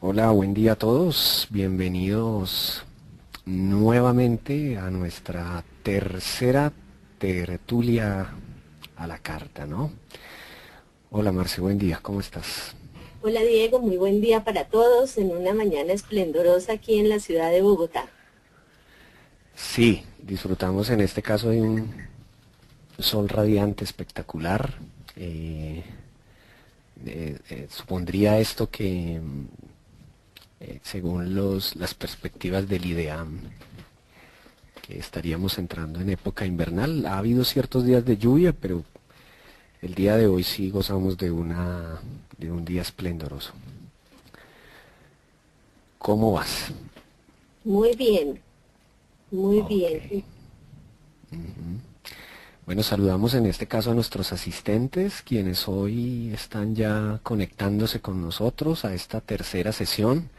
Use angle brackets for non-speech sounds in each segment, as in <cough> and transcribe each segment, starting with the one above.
Hola, buen día a todos. Bienvenidos nuevamente a nuestra tercera tertulia a la carta, ¿no? Hola Marce, buen día, ¿cómo estás? Hola Diego, muy buen día para todos en una mañana esplendorosa aquí en la ciudad de Bogotá. Sí, disfrutamos en este caso de un sol radiante espectacular. Eh, eh, eh, supondría esto que eh, según los, las perspectivas del IDEAM, que estaríamos entrando en época invernal. Ha habido ciertos días de lluvia, pero el día de hoy sí gozamos de, una, de un día esplendoroso. ¿Cómo vas? Muy bien, muy bien. Bueno, saludamos en este caso a nuestros asistentes, quienes hoy están ya conectándose con nosotros a esta tercera sesión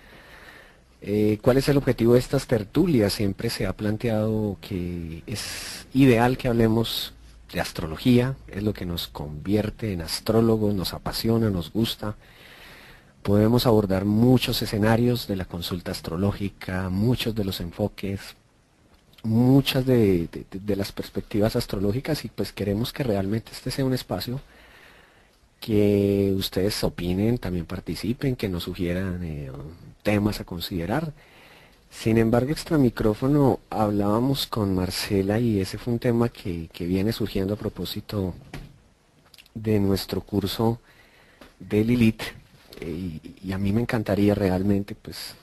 eh, ¿Cuál es el objetivo de estas tertulias? Siempre se ha planteado que es ideal que hablemos de astrología, es lo que nos convierte en astrólogos, nos apasiona, nos gusta. Podemos abordar muchos escenarios de la consulta astrológica, muchos de los enfoques, muchas de, las perspectivas astrológicas y pues queremos que realmente este sea un espacio que ustedes opinen, también participen, que nos sugieran eh, temas a considerar. Sin embargo, extra micrófono hablábamos con Marcela y ese fue un tema que, viene surgiendo a propósito de nuestro curso de Lilith eh, y, a mí me encantaría realmente pues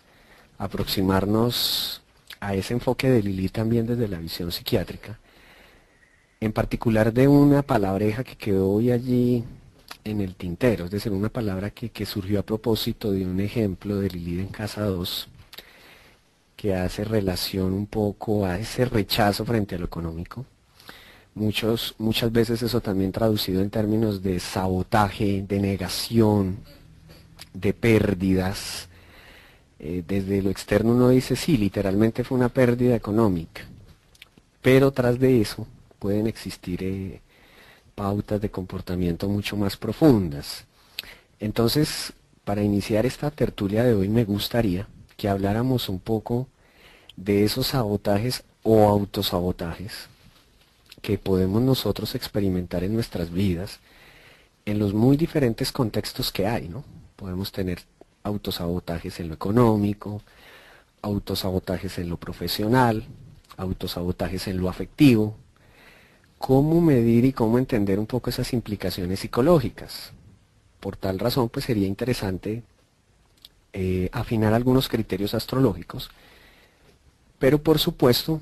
aproximarnos a ese enfoque de Lilith también desde la visión psiquiátrica, en particular de una palabreja que quedó hoy allí en el tintero, es decir, una palabra que, surgió a propósito de un ejemplo de Lilith en Casa 2, que hace relación un poco a ese rechazo frente a lo económico. Muchos, muchas veces eso también traducido en términos de sabotaje, de negación, de pérdidas. Eh, desde lo externo uno dice, sí, literalmente fue una pérdida económica, pero tras de eso pueden existir eh, pautas de comportamiento mucho más profundas. Entonces, para iniciar esta tertulia de hoy me gustaría que habláramos un poco de esos sabotajes o autosabotajes que podemos nosotros experimentar en nuestras vidas en los muy diferentes contextos que hay, ¿no? Podemos tener autosabotajes en lo económico, autosabotajes en lo profesional, autosabotajes en lo afectivo, cómo medir y cómo entender un poco esas implicaciones psicológicas. Por tal razón, pues sería interesante eh, afinar algunos criterios astrológicos, pero por supuesto,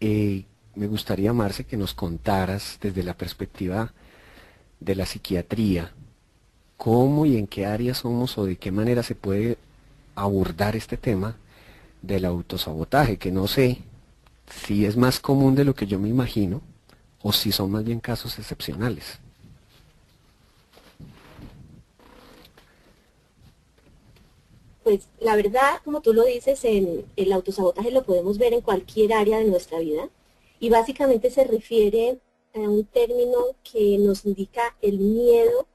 eh, me gustaría, Marce, que nos contaras desde la perspectiva de la psiquiatría, cómo y en qué áreas somos o de qué manera se puede abordar este tema del autosabotaje, que no sé si es más común de lo que yo me imagino, o si son más bien casos excepcionales. Pues la verdad, como tú lo dices, en el autosabotaje lo podemos ver en cualquier área de nuestra vida y básicamente se refiere a un término que nos indica el miedo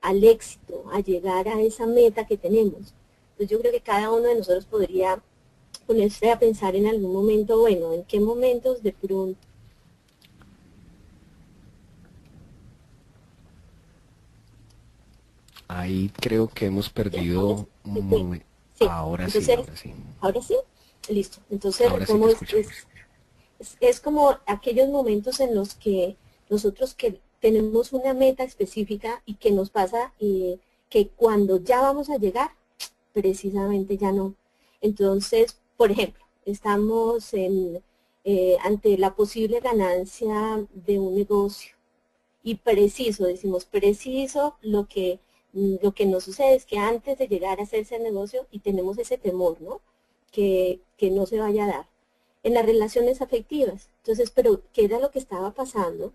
al éxito, a llegar a esa meta que tenemos. Pues yo creo que cada uno de nosotros podría ponerse a pensar en algún momento, bueno, en qué momentos de pronto Ahí creo que hemos perdido un momento. Ahora sí, ahora sí. Ahora sí, listo. Entonces, es, como aquellos momentos en los que nosotros que tenemos una meta específica y que nos pasa y que cuando ya vamos a llegar, precisamente ya no. Entonces, por ejemplo, estamos en, eh, ante la posible ganancia de un negocio y preciso, decimos preciso lo que lo que nos sucede es que antes de llegar a hacerse el negocio y tenemos ese temor, ¿no? Que, no se vaya a dar. En las relaciones afectivas. Entonces, pero ¿qué era lo que estaba pasando?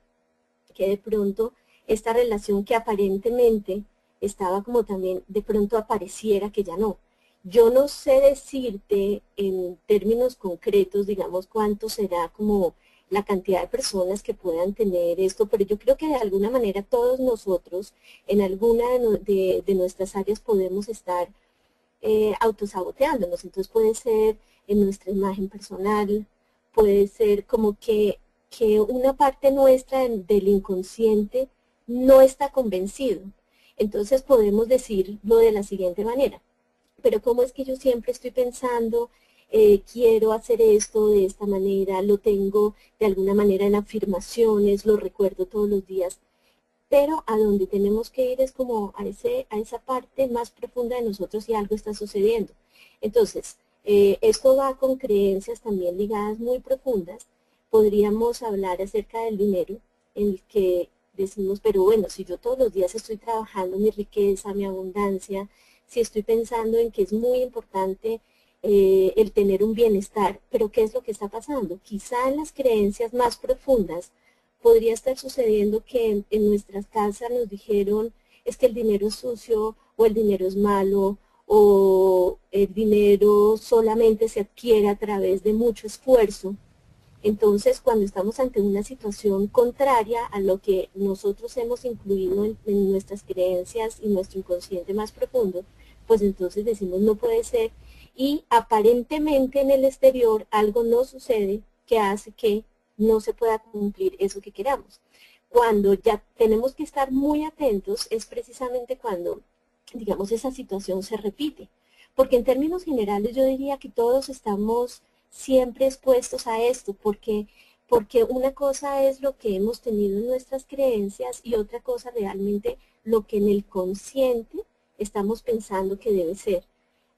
Que de pronto esta relación que aparentemente estaba como también de pronto apareciera que ya no. Yo no sé decirte en términos concretos, digamos, cuánto será como la cantidad de personas que puedan tener esto, pero yo creo que de alguna manera todos nosotros en alguna de, nuestras áreas podemos estar eh, autosaboteándonos. Entonces puede ser en nuestra imagen personal, puede ser como que, que una parte nuestra del inconsciente no está convencido. Entonces podemos decirlo de la siguiente manera. Pero ¿cómo es que yo siempre estoy pensando, eh, quiero hacer esto de esta manera, lo tengo de alguna manera en afirmaciones, lo recuerdo todos los días? Pero a donde tenemos que ir es como a, ese, a esa parte más profunda de nosotros y algo está sucediendo. Entonces, eh, esto va con creencias también ligadas muy profundas. Podríamos hablar acerca del dinero, en el que decimos, pero bueno, si yo todos los días estoy trabajando mi riqueza, mi abundancia, si estoy pensando en que es muy importante eh, el tener un bienestar, pero ¿qué es lo que está pasando? Quizá en las creencias más profundas podría estar sucediendo que en nuestras casas nos dijeron es que el dinero es sucio o el dinero es malo o el dinero solamente se adquiere a través de mucho esfuerzo. Entonces, cuando estamos ante una situación contraria a lo que nosotros hemos incluido en, nuestras creencias y nuestro inconsciente más profundo, pues entonces decimos no puede ser y aparentemente en el exterior algo no sucede que hace que no se pueda cumplir eso que queramos. Cuando ya tenemos que estar muy atentos es precisamente cuando digamos, esa situación se repite. Porque en términos generales yo diría que todos estamos siempre expuestos a esto, porque, porque una cosa es lo que hemos tenido en nuestras creencias y otra cosa realmente lo que en el consciente estamos pensando que debe ser.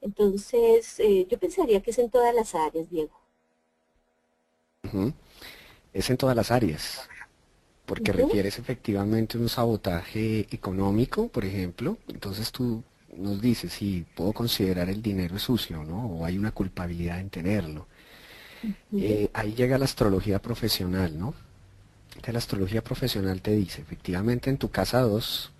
Entonces, eh, yo pensaría que es en todas las áreas, Diego. Es en todas las áreas porque refieres efectivamente un sabotaje económico, por ejemplo, entonces tú nos dices si puedo considerar el dinero sucio, ¿no? O hay una culpabilidad en tenerlo. Eh, ahí llega la astrología profesional, ¿no? la astrología profesional te dice, efectivamente en tu casa 2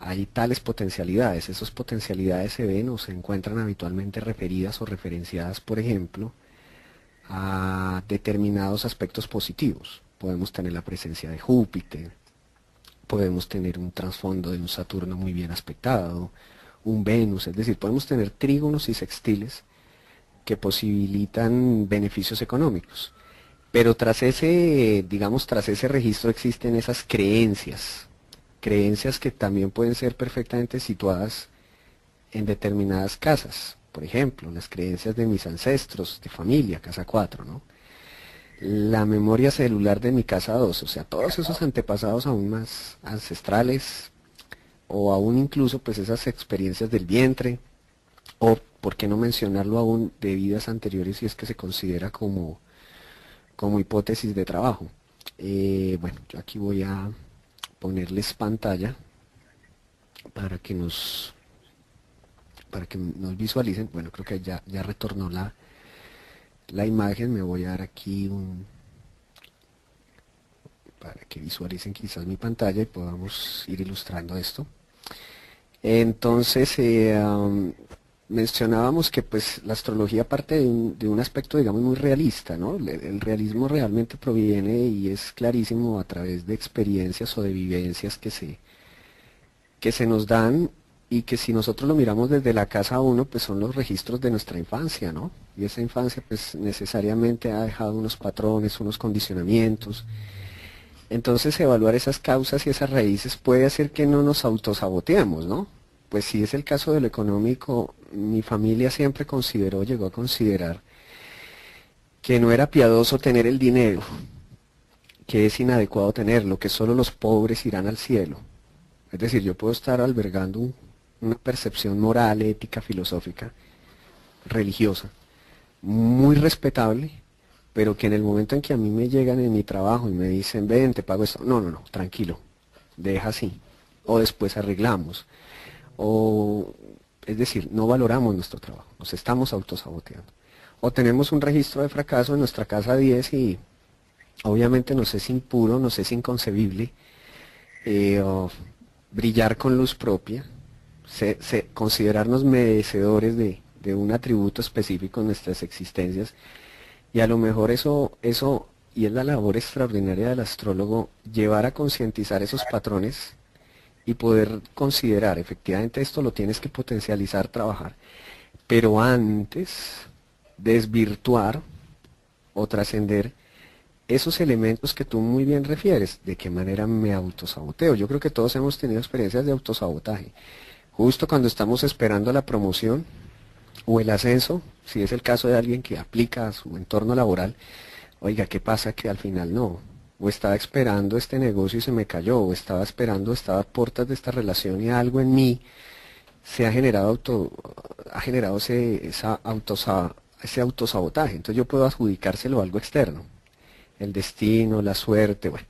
hay tales potencialidades. Esas potencialidades se ven o se encuentran habitualmente referidas o referenciadas, por ejemplo, a determinados aspectos positivos podemos tener la presencia de Júpiter, podemos tener un trasfondo de un Saturno muy bien aspectado, un Venus, es decir, podemos tener trígonos y sextiles que posibilitan beneficios económicos. Pero tras ese, digamos, tras ese registro existen esas creencias, creencias que también pueden ser perfectamente situadas en determinadas casas. Por ejemplo, las creencias de mis ancestros, de familia, casa 4, ¿no? la memoria celular de mi casa 2, o sea, todos esos antepasados aún más ancestrales, o aún incluso pues esas experiencias del vientre, o por qué no mencionarlo aún de vidas anteriores si es que se considera como, como hipótesis de trabajo. Eh, bueno, yo aquí voy a ponerles pantalla para que nos para que nos visualicen. Bueno, creo que ya, ya retornó la, la imagen, me voy a dar aquí un para que visualicen quizás mi pantalla y podamos ir ilustrando esto. Entonces, eh, mencionábamos que pues la astrología parte de un, aspecto, digamos, muy realista, ¿no? El, realismo realmente proviene y es clarísimo a través de experiencias o de vivencias que se, que se nos dan y que si nosotros lo miramos desde la casa uno, pues son los registros de nuestra infancia, ¿no? Y esa infancia pues necesariamente ha dejado unos patrones, unos condicionamientos. Entonces evaluar esas causas y esas raíces puede hacer que no nos autosaboteemos, ¿no? Pues si es el caso de lo económico, mi familia siempre consideró, llegó a considerar que no era piadoso tener el dinero, que es inadecuado tenerlo, que solo los pobres irán al cielo. Es decir, yo puedo estar albergando un una percepción moral, ética, filosófica, religiosa, muy respetable, pero que en el momento en que a mí me llegan en mi trabajo y me dicen, ven, te pago esto, no, no, no, tranquilo, deja así, o después arreglamos, o es decir, no valoramos nuestro trabajo, nos estamos autosaboteando. O tenemos un registro de fracaso en nuestra casa 10 y obviamente nos es impuro, nos es inconcebible eh, brillar con luz propia, se, considerarnos merecedores de, un atributo específico en nuestras existencias. Y a lo mejor eso, eso, y es la labor extraordinaria del astrólogo, llevar a concientizar esos patrones y poder considerar, efectivamente esto lo tienes que potencializar, trabajar. pero antes desvirtuar o trascender esos elementos que tú muy bien refieres, de qué manera me autosaboteo. Yo creo que todos hemos tenido experiencias de autosabotaje. Justo cuando estamos esperando la promoción o el ascenso, si es el caso de alguien que aplica a su entorno laboral, oiga, ¿qué pasa que al final no? O estaba esperando este negocio y se me cayó, o estaba esperando, estaba a puertas de esta relación y algo en mí se ha generado auto, ha generado ese, esa ese autosabotaje. Entonces yo puedo adjudicárselo a algo externo. El destino, la suerte, bueno.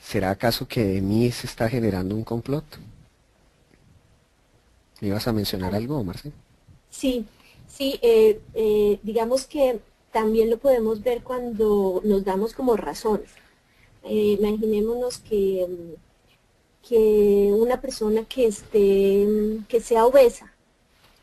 ¿Será acaso que de mí se está generando un complot? ¿Me ibas a mencionar algo, Marcelo? Sí, sí, eh, eh, digamos que también lo podemos ver cuando nos damos como razones. Eh, imaginémonos que que una persona que esté, que sea obesa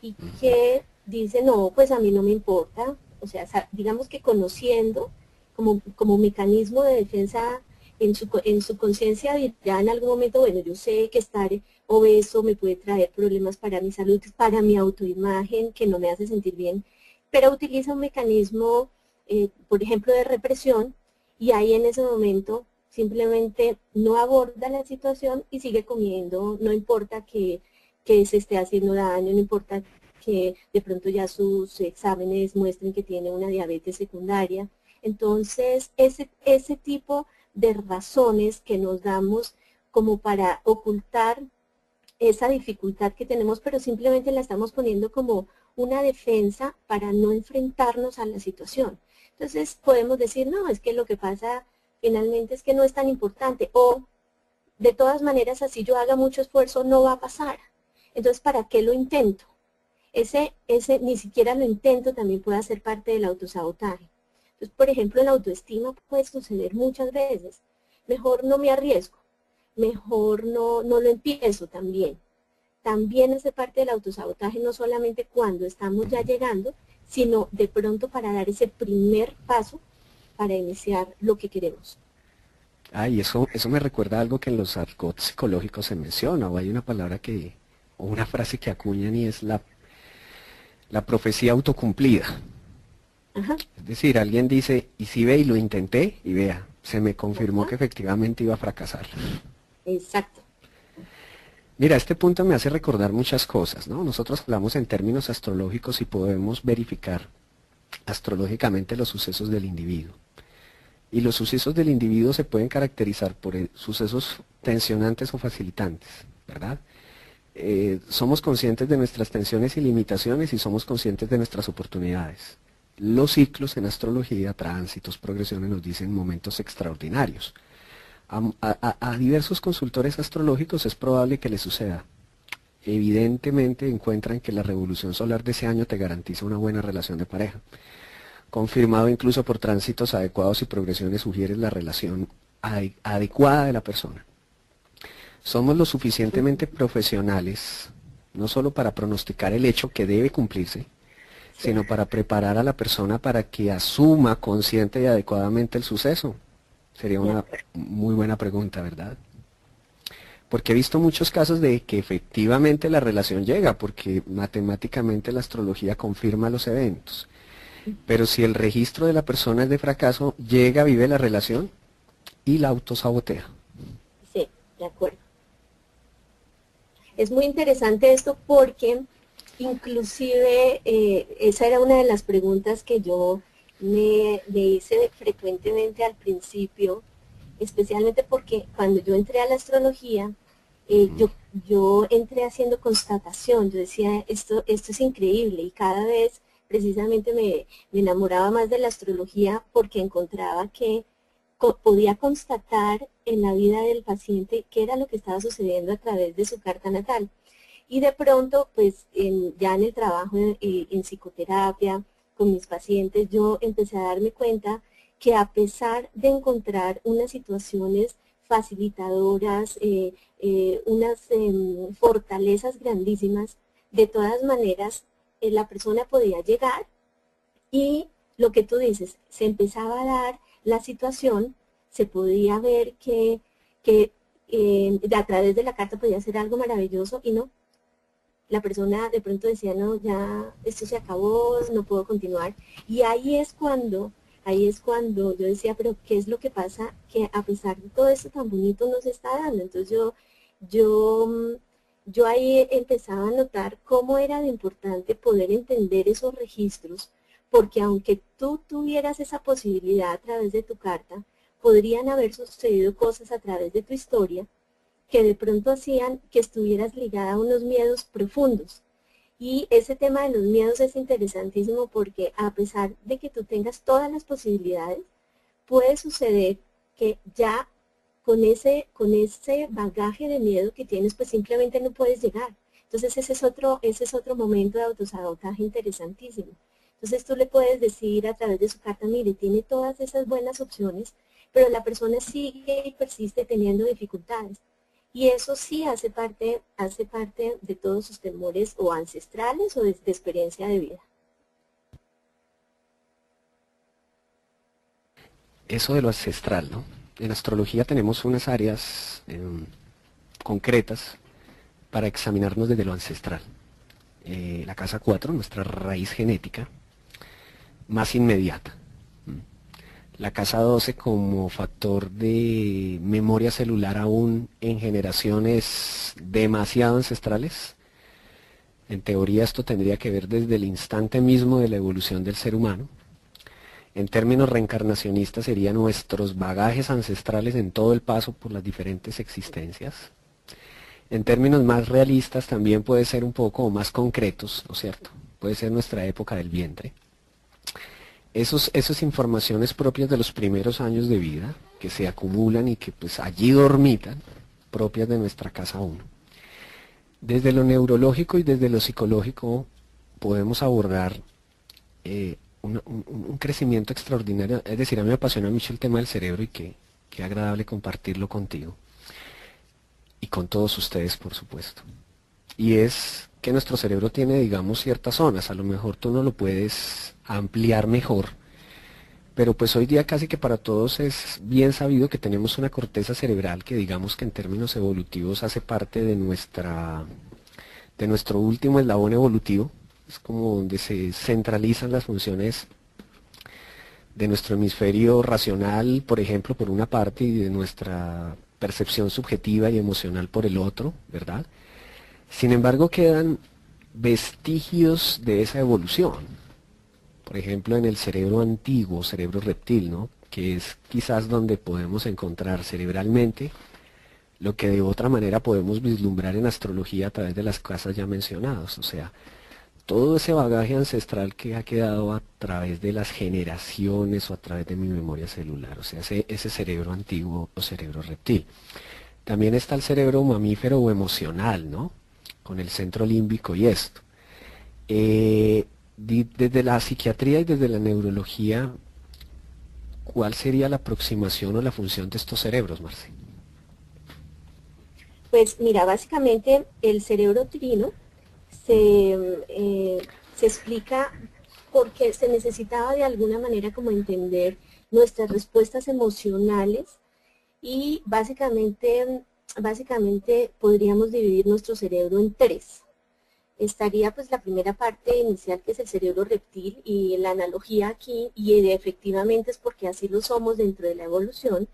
y que dice, no, pues a mí no me importa, o sea, digamos que conociendo como, como mecanismo de defensa en su, en su conciencia ya en algún momento, bueno, yo sé que estar obeso me puede traer problemas para mi salud, para mi autoimagen, que no me hace sentir bien, pero utiliza un mecanismo, eh, por ejemplo, de represión, y ahí en ese momento simplemente no aborda la situación y sigue comiendo, no importa que, se esté haciendo daño, no importa que de pronto ya sus exámenes muestren que tiene una diabetes secundaria. Entonces, ese, ese tipo de razones que nos damos como para ocultar esa dificultad que tenemos, pero simplemente la estamos poniendo como una defensa para no enfrentarnos a la situación. Entonces podemos decir, no, es que lo que pasa finalmente es que no es tan importante o de todas maneras así yo haga mucho esfuerzo no va a pasar. Entonces, ¿para qué lo intento? Ese, ese ni siquiera lo intento también puede ser parte del autosabotaje. Entonces, por ejemplo, en la autoestima puede suceder muchas veces. Mejor no me arriesgo, mejor no, no lo empiezo también. También hace parte del autosabotaje no solamente cuando estamos ya llegando, sino de pronto para dar ese primer paso para iniciar lo que queremos. Ay, eso, eso me recuerda algo que en los arcots psicológicos se menciona, o hay una palabra que, o una frase que acuñan y es la, la profecía autocumplida. Es decir, alguien dice, y si ve y lo intenté, y vea, se me confirmó que efectivamente iba a fracasar. Exacto. Mira, este punto me hace recordar muchas cosas, ¿no? Nosotros hablamos en términos astrológicos y podemos verificar astrológicamente los sucesos del individuo. Y los sucesos del individuo se pueden caracterizar por eh, sucesos tensionantes o facilitantes, ¿verdad? Eh, somos conscientes de nuestras tensiones y limitaciones y somos conscientes de nuestras oportunidades. Los ciclos en astrología, tránsitos, progresiones nos dicen momentos extraordinarios. a diversos consultores astrológicos es probable que les suceda. Evidentemente encuentran que la revolución solar de ese año te garantiza una buena relación de pareja confirmado incluso por tránsitos adecuados y progresiones, sugiere la relación adecuada de la persona. Somos lo suficientemente profesionales, no solo para pronosticar el hecho que debe cumplirse, sino para preparar a la persona para que asuma consciente y adecuadamente el suceso. Sería una muy buena pregunta, ¿verdad? Porque he visto muchos casos de que efectivamente la relación llega, porque matemáticamente la astrología confirma los eventos. Pero si el registro de la persona es de fracaso, llega, vive la relación y la autosabotea. Sí, de acuerdo. Es muy interesante esto porque inclusive eh, esa era una de las preguntas que yo me, hice frecuentemente al principio, especialmente porque cuando yo entré a la astrología, eh, yo, yo entré haciendo constatación, yo decía, esto, esto es increíble y cada vez precisamente me, enamoraba más de la astrología porque encontraba que podía constatar en la vida del paciente qué era lo que estaba sucediendo a través de su carta natal. Y de pronto, pues ya en el trabajo en, eh, en, psicoterapia con mis pacientes, yo empecé a darme cuenta que a pesar de encontrar unas situaciones facilitadoras, eh, eh, unas em, fortalezas grandísimas, de todas maneras la persona podía llegar y lo que tú dices, se empezaba a dar la situación, se podía ver que, que eh, a través de la carta podía ser algo maravilloso y no. la persona de pronto decía, no, ya esto se acabó, no puedo continuar. Y ahí es cuando, ahí es cuando yo decía, pero ¿qué es lo que pasa? Que a pesar de todo esto tan bonito nos está dando. Entonces yo, yo, yo ahí empezaba a notar cómo era de importante poder entender esos registros, porque aunque tú tuvieras esa posibilidad a través de tu carta, podrían haber sucedido cosas a través de tu historia que de pronto hacían que estuvieras ligada a unos miedos profundos. Y ese tema de los miedos es interesantísimo porque a pesar de que tú tengas todas las posibilidades, puede suceder que ya con ese, con ese bagaje de miedo que tienes, pues simplemente no puedes llegar. Entonces ese es otro, ese es otro momento de autosabotaje interesantísimo. Entonces tú le puedes decir a través de su carta, mire, tiene todas esas buenas opciones, pero la persona sigue y persiste teniendo dificultades. Y eso sí hace parte, hace parte de todos sus temores o ancestrales o de, experiencia de vida. Eso de lo ancestral, ¿no? En astrología tenemos unas áreas em, concretas para examinarnos desde lo ancestral. Eh, la casa 4, nuestra raíz genética, más inmediata la casa 12 como factor de memoria celular aún en generaciones demasiado ancestrales. En teoría esto tendría que ver desde el instante mismo de la evolución del ser humano. En términos reencarnacionistas serían nuestros bagajes ancestrales en todo el paso por las diferentes existencias. En términos más realistas también puede ser un poco más concretos, ¿no es cierto? Puede ser nuestra época del vientre esos, esas informaciones propias de los primeros años de vida, que se acumulan y que pues allí dormitan, propias de nuestra casa 1. Desde lo neurológico y desde lo psicológico podemos abordar eh, un, crecimiento extraordinario. Es decir, a mí me apasiona mucho el tema del cerebro y que, qué agradable compartirlo contigo. Y con todos ustedes, por supuesto. Y es que nuestro cerebro tiene, digamos, ciertas zonas. A lo mejor tú no lo puedes ampliar mejor. Pero pues hoy día casi que para todos es bien sabido que tenemos una corteza cerebral que digamos que en términos evolutivos hace parte de nuestra de nuestro último eslabón evolutivo. Es como donde se centralizan las funciones de nuestro hemisferio racional, por ejemplo, por una parte, y de nuestra percepción subjetiva y emocional por el otro, ¿verdad? Sin embargo, quedan vestigios de esa evolución por ejemplo, en el cerebro antiguo, cerebro reptil, ¿no? que es quizás donde podemos encontrar cerebralmente lo que de otra manera podemos vislumbrar en astrología a través de las casas ya mencionadas, o sea, todo ese bagaje ancestral que ha quedado a través de las generaciones o a través de mi memoria celular, o sea, ese, cerebro antiguo o cerebro reptil. También está el cerebro mamífero o emocional, ¿no? Con el centro límbico y esto. Eh, desde la psiquiatría y desde la neurología, ¿cuál sería la aproximación o la función de estos cerebros, Marce? Pues mira, básicamente el cerebro trino se, eh, se explica porque se necesitaba de alguna manera como entender nuestras respuestas emocionales y básicamente, básicamente podríamos dividir nuestro cerebro en tres. Estaría pues la primera parte inicial que es el cerebro reptil y la analogía aquí, y efectivamente es porque así lo somos dentro de la evolución,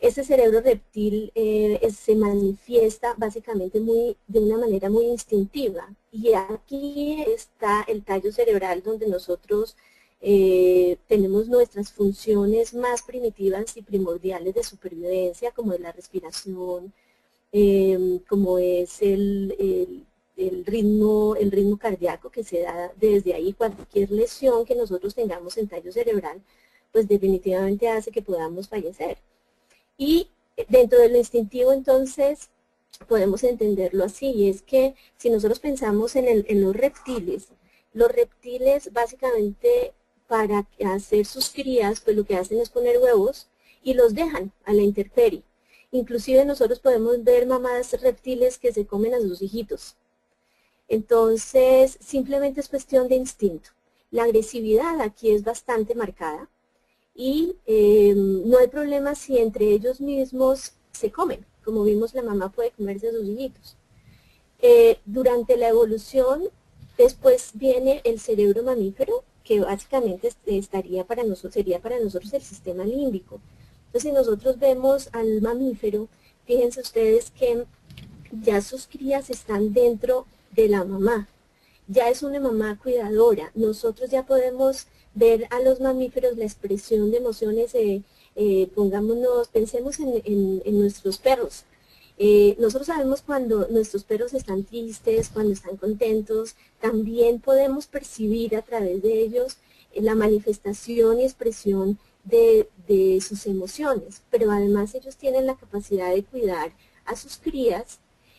ese cerebro reptil eh, se manifiesta básicamente de una manera muy instintiva. Y aquí está el tallo cerebral donde nosotros eh, tenemos nuestras funciones más primitivas y primordiales de supervivencia, como es la respiración, eh, como es el ritmo, el ritmo cardíaco que se da desde ahí, cualquier lesión que nosotros tengamos en tallo cerebral, pues definitivamente hace que podamos fallecer. Y dentro de lo instintivo entonces podemos entenderlo así, y es que si nosotros pensamos en, en los reptiles, los reptiles básicamente para hacer sus crías, pues lo que hacen es poner huevos y los dejan a la intemperie. Inclusive nosotros podemos ver mamás reptiles que se comen a sus hijitos. Entonces, simplemente es cuestión de instinto. La agresividad aquí es bastante marcada y eh, no hay problema si entre ellos mismos se comen. Como vimos, la mamá puede comerse a sus hijitos. Eh, durante la evolución, después viene el cerebro mamífero, que básicamente estaría para nosotros, sería para nosotros el sistema límbico. Entonces, si nosotros vemos al mamífero, fíjense ustedes que ya sus crías están dentro de la mamá. Ya es una mamá cuidadora. Nosotros ya podemos ver a los mamíferos la expresión de emociones, eh, eh, pongámonos, pensemos en, nuestros perros. Eh, nosotros sabemos cuando nuestros perros están tristes, cuando están contentos, también podemos percibir a través de ellos la manifestación y expresión de, de, sus emociones, pero además ellos tienen la capacidad de cuidar a sus crías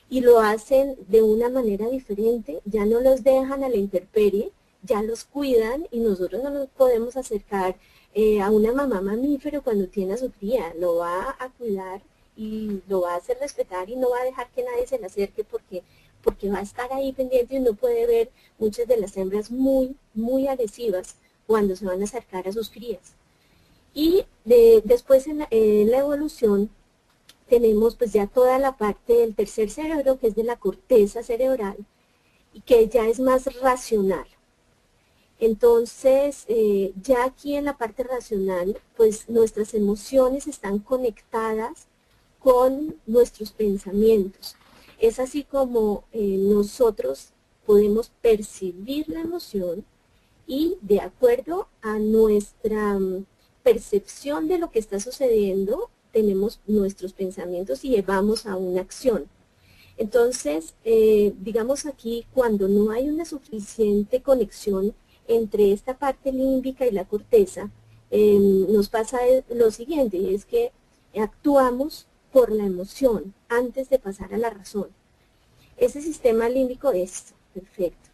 y lo hacen de una manera diferente, ya no los dejan a la intemperie, ya los cuidan y nosotros no nos podemos acercar eh, a una mamá mamífero cuando tiene a su cría, lo va a cuidar y lo va a hacer respetar y no va a dejar que nadie se le acerque porque, porque va a estar ahí pendiente y no puede ver muchas de las hembras muy, muy agresivas cuando se van a acercar a sus crías. Y después en la evolución tenemos pues ya toda la parte del tercer cerebro, que es de la corteza cerebral, y que ya es más racional. Entonces, eh, ya aquí en la parte racional, pues nuestras emociones están conectadas con nuestros pensamientos. Es así como eh, nosotros podemos percibir la emoción y de acuerdo a nuestra mm, percepción de lo que está sucediendo, tenemos nuestros pensamientos y llevamos a una acción. Entonces, eh, digamos aquí, cuando no hay una suficiente conexión entre esta parte límbica y la corteza, em, nos pasa lo siguiente, es que actuamos por la emoción antes de pasar a la razón. Ese sistema límbico es perfecto.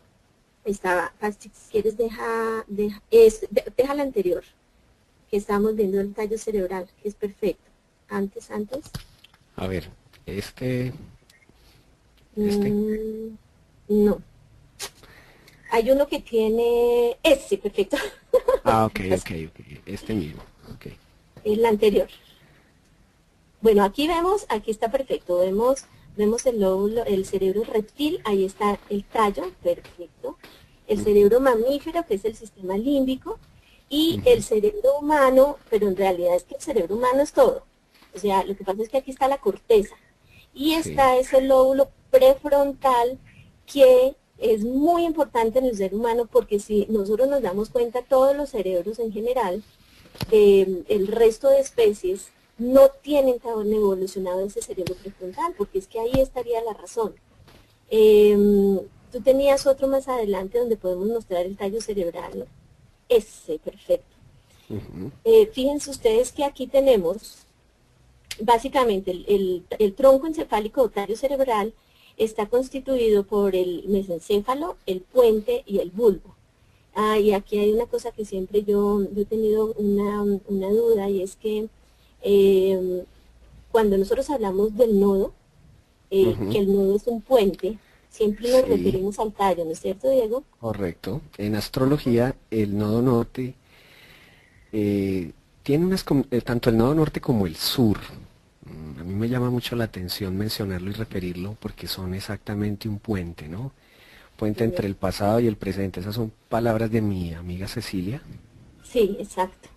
Estaba, si quieres deja, deja, deja la anterior, que estamos viendo el tallo cerebral, que es perfecto antes, antes. A ver, este... Este. Mm, no. Hay uno que tiene ese, perfecto. Ah, ok, <laughs> ok, ok. Este mismo. Okay. El anterior. Bueno, aquí vemos, aquí está perfecto. Vemos, vemos el lóbulo, el cerebro reptil, ahí está el tallo, perfecto. El cerebro mamífero, que es el sistema límbico, y el cerebro humano, pero en realidad es que el cerebro humano es todo. O sea, lo que pasa es que aquí está la corteza y está ese lóbulo prefrontal que es muy importante en el ser humano porque si nosotros nos damos cuenta, todos los cerebros en general, el resto de especies no tienen tan evolucionado ese cerebro prefrontal, porque es que ahí estaría la razón. Em, tú tenías otro más adelante donde podemos mostrar el tallo cerebral. Ese, perfecto. Eh, fíjense ustedes que aquí tenemos básicamente el, tronco encefálico otario cerebral está constituido por el mesencéfalo, el puente y el bulbo. Ah, y aquí hay una cosa que siempre yo, he tenido una, duda y es que em, cuando nosotros hablamos del nodo, eh, que el nodo es un puente, siempre nos referimos al tallo, ¿no es cierto, Diego? Correcto. En astrología, el nodo norte eh, tiene unas, eh, tanto el nodo norte como el sur mí me llama mucho la atención mencionarlo y referirlo porque son exactamente un puente, ¿no? Puente entre el pasado y el presente. Esas son palabras de mi amiga Cecilia. Sí, exacto.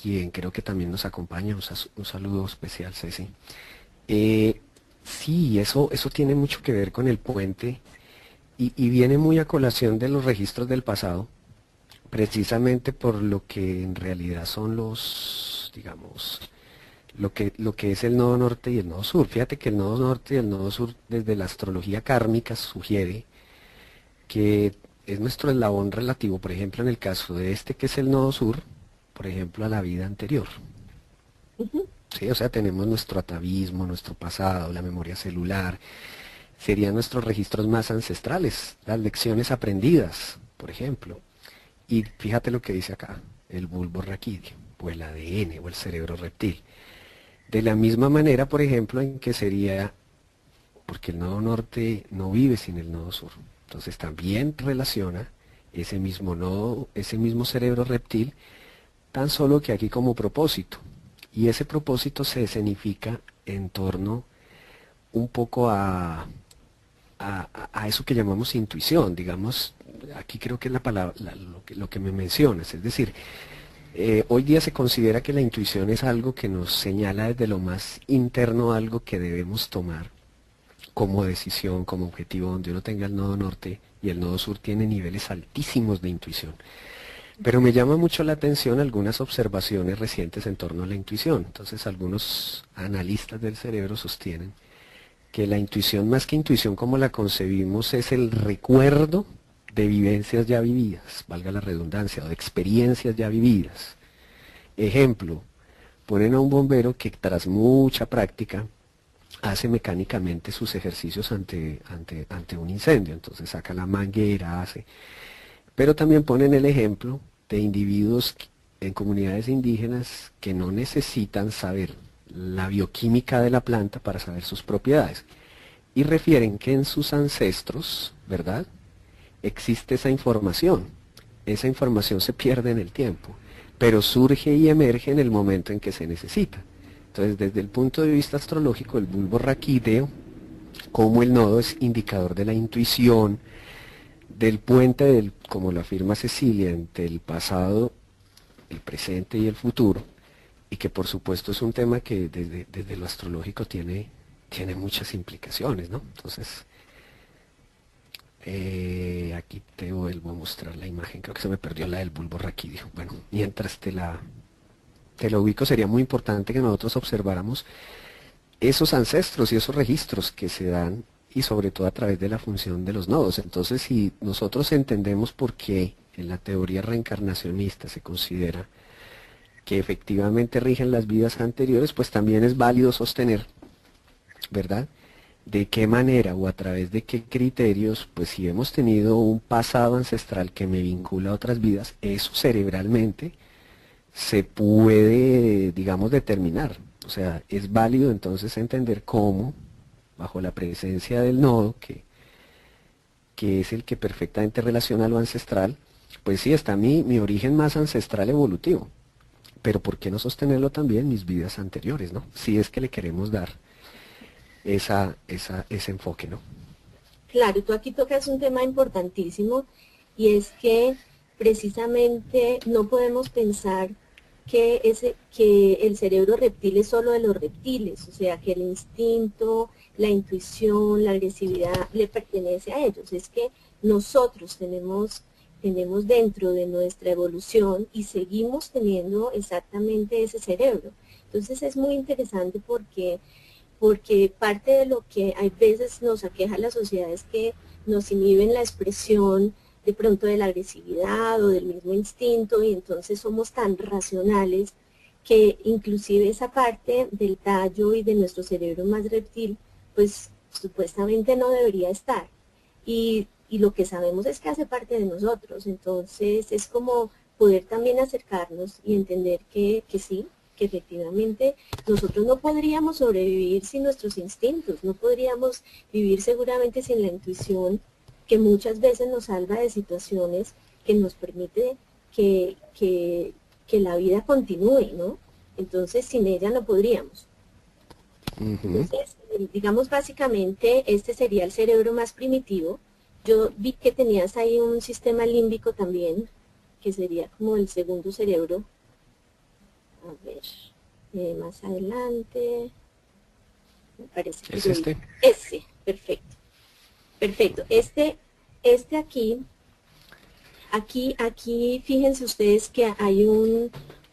Quien creo que también nos acompaña. Un, saludo especial, Ceci. Eh, sí, eso, eso tiene mucho que ver con el puente y, y viene muy a colación de los registros del pasado, precisamente por lo que en realidad son los, digamos, lo que, lo que es el nodo norte y el nodo sur. Fíjate que el nodo norte y el nodo sur desde la astrología kármica sugiere que es nuestro eslabón relativo, por ejemplo, en el caso de este que es el nodo sur, por ejemplo, a la vida anterior. Sí, o sea, tenemos nuestro atavismo, nuestro pasado, la memoria celular, serían nuestros registros más ancestrales, las lecciones aprendidas, por ejemplo. Y fíjate lo que dice acá, el bulbo raquídeo, o el ADN, o el cerebro reptil. De la misma manera, por ejemplo, en que sería, porque el nodo norte no vive sin el nodo sur. Entonces también relaciona ese mismo nodo, ese mismo cerebro reptil, tan solo que aquí como propósito. Y ese propósito se escenifica en torno un poco a, a, eso que llamamos intuición, digamos, aquí creo que es la palabra, lo, que, lo que me mencionas, es decir, eh, hoy día se considera que la intuición es algo que nos señala desde lo más interno algo que debemos tomar como decisión, como objetivo, donde uno tenga el nodo norte y el nodo sur tiene niveles altísimos de intuición. Pero me llama mucho la atención algunas observaciones recientes en torno a la intuición. Entonces algunos analistas del cerebro sostienen que la intuición, más que intuición como la concebimos, es el recuerdo de vivencias ya vividas, valga la redundancia, o de experiencias ya vividas. Ejemplo, ponen a un bombero que tras mucha práctica hace mecánicamente sus ejercicios ante, ante, ante un incendio, entonces saca la manguera, hace pero también ponen el ejemplo de individuos en comunidades indígenas que no necesitan saber la bioquímica de la planta para saber sus propiedades. Y refieren que en sus ancestros, ¿verdad? Existe esa información. Esa información se pierde en el tiempo, pero surge y emerge en el momento en que se necesita. Entonces, desde el punto de vista astrológico, el bulbo raquídeo, como el nodo es indicador de la intuición, del puente, del, como lo afirma Cecilia, entre el pasado, el presente y el futuro, y que por supuesto es un tema que desde, lo astrológico tiene, tiene muchas implicaciones, ¿no? Entonces, eh, aquí te vuelvo a mostrar la imagen, creo que se me perdió la del bulbo raquídeo. Bueno, mientras te la, te lo ubico, sería muy importante que nosotros observáramos esos ancestros y esos registros que se dan y sobre todo a través de la función de los nodos. Entonces, si nosotros entendemos por qué en la teoría reencarnacionista se considera que efectivamente rigen las vidas anteriores, pues también es válido sostener, ¿verdad? De qué manera o a través de qué criterios, pues si hemos tenido un pasado ancestral que me vincula a otras vidas, eso cerebralmente se puede, digamos, determinar. O sea, es válido entonces entender cómo bajo la presencia del nodo, que, que es el que perfectamente relaciona lo ancestral, pues sí, está mi, mi origen más ancestral evolutivo. Pero ¿por qué no sostenerlo también mis vidas anteriores, no? Si es que le queremos dar esa, esa, ese enfoque, ¿no? Claro, tú aquí tocas un tema importantísimo y es que precisamente no podemos pensar que, ese, que el cerebro reptil es solo de los reptiles, o sea, que el instinto, la intuición, la agresividad le pertenece a ellos. Es que nosotros tenemos, tenemos dentro de nuestra evolución y seguimos teniendo exactamente ese cerebro. Entonces es muy interesante porque, porque parte de lo que hay veces nos aqueja a la sociedad es que nos inhiben la expresión de pronto de la agresividad o del mismo instinto y entonces somos tan racionales que inclusive esa parte del tallo y de nuestro cerebro más reptil pues supuestamente no debería estar. Y, lo que sabemos es que hace parte de nosotros, entonces es como poder también acercarnos y entender que, que sí, que efectivamente nosotros no podríamos sobrevivir sin nuestros instintos, no podríamos vivir seguramente sin la intuición que muchas veces nos salva de situaciones que nos permite que, que, que la vida continúe, ¿no? Entonces sin ella no podríamos. Entonces, digamos básicamente, este sería el cerebro más primitivo. Yo vi que tenías ahí un sistema límbico también, que sería como el segundo cerebro. A ver, eh, más adelante. Me parece que ¿Es este? Ese, perfecto. Perfecto. Este, este aquí, aquí, aquí, fíjense ustedes que hay un,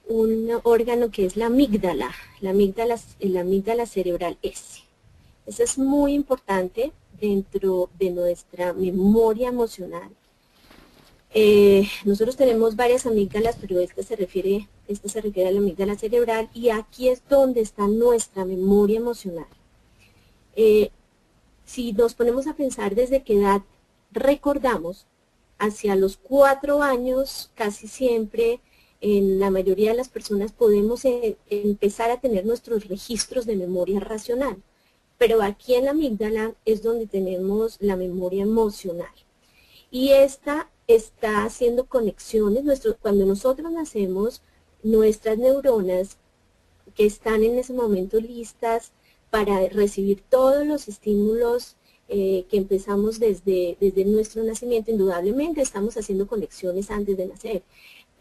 un órgano que es la amígdala, la amígdala, la amígdala cerebral S. Eso es muy importante dentro de nuestra memoria emocional. Eh, nosotros tenemos varias amígdalas, pero esta se refiere, esta se refiere a la amígdala cerebral y aquí es donde está nuestra memoria emocional. Eh, si nos ponemos a pensar desde qué edad recordamos, hacia los cuatro años casi siempre en la mayoría de las personas podemos eh, empezar a tener nuestros registros de memoria racional, pero aquí en la amígdala es donde tenemos la memoria emocional. Y esta está haciendo conexiones, cuando nosotros nacemos, nuestras neuronas que están en ese momento listas para recibir todos los estímulos eh, que empezamos desde, desde nuestro nacimiento, indudablemente estamos haciendo conexiones antes de nacer.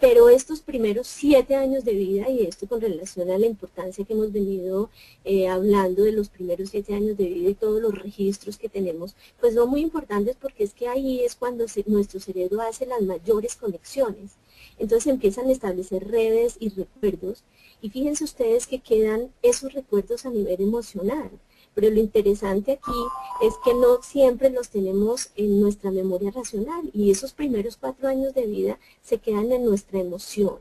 Pero estos primeros siete años de vida, y esto con relación a la importancia que hemos venido eh, hablando de los primeros siete años de vida y todos los registros que tenemos, pues son muy importantes porque es que ahí es cuando nuestro cerebro hace las mayores conexiones. Entonces empiezan a establecer redes y recuerdos, y fíjense ustedes que quedan esos recuerdos a nivel emocional. Pero lo interesante aquí es que no siempre los tenemos en nuestra memoria racional y esos primeros cuatro años de vida se quedan en nuestra emoción.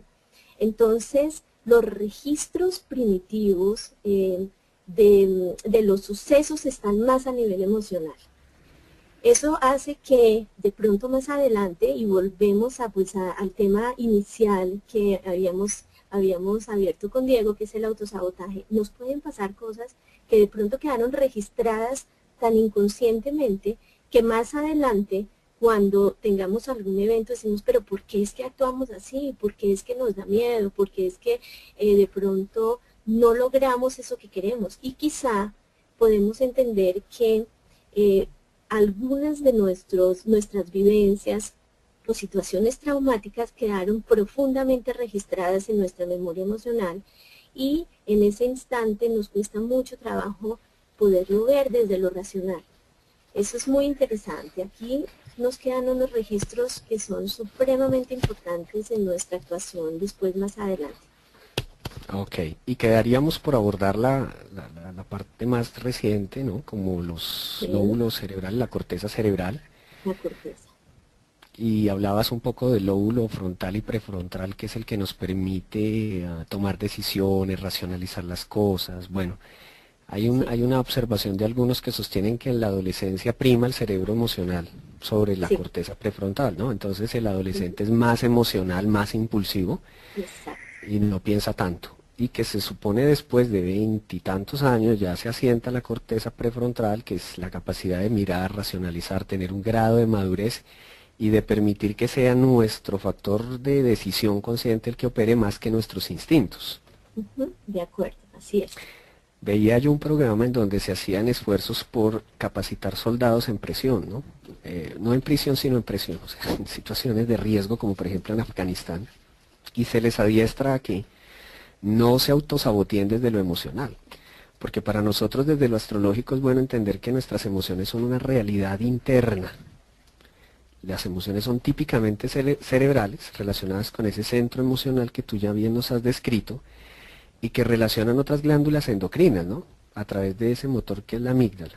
Entonces, los registros primitivos eh, de, los sucesos están más a nivel emocional. Eso hace que de pronto más adelante, y volvemos a, pues, al tema inicial que habíamos, habíamos abierto con Diego, que es el autosabotaje, nos pueden pasar cosas que de pronto quedaron registradas tan inconscientemente que más adelante cuando tengamos algún evento decimos, pero ¿por qué es que actuamos así? ¿Por qué es que nos da miedo? ¿Por qué es que eh, de pronto no logramos eso que queremos? Y quizá podemos entender que eh, algunas de nuestros, nuestras vivencias o situaciones traumáticas quedaron profundamente registradas en nuestra memoria emocional y en ese instante nos cuesta mucho trabajo poderlo ver desde lo racional. Eso es muy interesante. Aquí nos quedan unos registros que son supremamente importantes en nuestra actuación después más adelante. Ok, y quedaríamos por abordar la, la, parte más reciente, ¿no? Como los lóbulos cerebrales, la corteza cerebral. La corteza y hablabas un poco del lóbulo frontal y prefrontal, que es el que nos permite ah, tomar decisiones, racionalizar las cosas. Bueno, hay, un, hay una observación de algunos que sostienen que en la adolescencia prima el cerebro emocional sobre la corteza prefrontal, ¿no? Entonces el adolescente es más emocional, más impulsivo y no piensa tanto. Y que se supone después de veintitantos años ya se asienta la corteza prefrontal, que es la capacidad de mirar, racionalizar, tener un grado de madurez y de permitir que sea nuestro factor de decisión consciente el que opere más que nuestros instintos. de acuerdo, así es. Veía yo un programa en donde se hacían esfuerzos por capacitar soldados en presión, ¿no? Eh, no en prisión, sino en presión, o sea, <laughs> en situaciones de riesgo, como por ejemplo en Afganistán, y se les adiestra a que no se autosaboteen desde lo emocional. Porque para nosotros desde lo astrológico es bueno entender que nuestras emociones son una realidad interna, las emociones son típicamente cerebrales, relacionadas con ese centro emocional que tú ya bien nos has descrito y que relacionan otras glándulas endocrinas, ¿no? A través de ese motor que es la amígdala.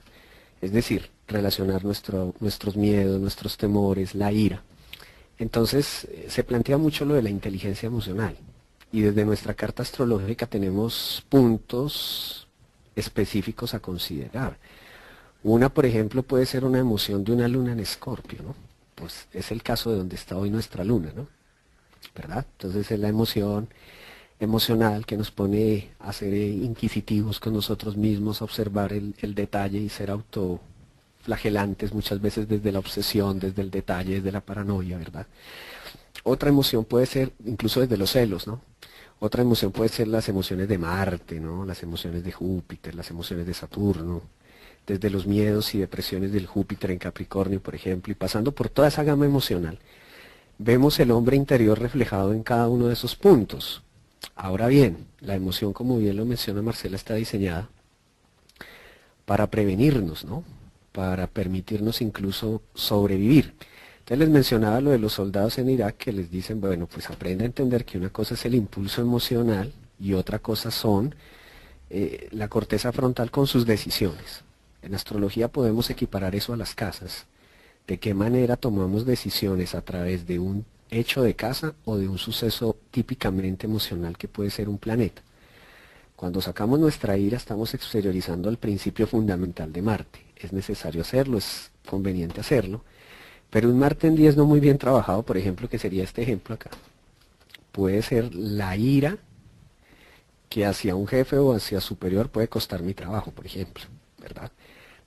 Es decir, relacionar nuestros miedos, nuestros temores, la ira. Entonces, eh, se plantea mucho lo de la inteligencia emocional. Y desde nuestra carta astrológica tenemos puntos específicos a considerar. Una, por ejemplo, puede ser una emoción de una luna en escorpio, ¿no? Pues es el caso de donde está hoy nuestra luna, ¿no? ¿Verdad? Entonces es la emoción emocional que nos pone a ser inquisitivos con nosotros mismos, a observar el, detalle y ser autoflagelantes muchas veces desde la obsesión, desde el detalle, desde la paranoia, ¿verdad? Otra emoción puede ser incluso desde los celos, ¿no? Otra emoción puede ser las emociones de Marte, ¿no? Las emociones de Júpiter, las emociones de Saturno, desde los miedos y depresiones del Júpiter en Capricornio, por ejemplo, y pasando por toda esa gama emocional, vemos el hombre interior reflejado en cada uno de esos puntos. Ahora bien, la emoción, como bien lo menciona Marcela, está diseñada para prevenirnos, ¿no? Para permitirnos incluso sobrevivir. Entonces les mencionaba lo de los soldados en Irak que les dicen, bueno, pues aprende a entender que una cosa es el impulso emocional y otra cosa son eh, la corteza frontal con sus decisiones. En astrología podemos equiparar eso a las casas. ¿De qué manera tomamos decisiones a través de un hecho de casa o de un suceso típicamente emocional que puede ser un planeta? Cuando sacamos nuestra ira estamos exteriorizando el principio fundamental de Marte. Es necesario hacerlo, es conveniente hacerlo. Pero un Marte en 10 no muy bien trabajado, por ejemplo, que sería este ejemplo acá, puede ser la ira que hacia un jefe o hacia superior puede costar mi trabajo, por ejemplo, ¿verdad?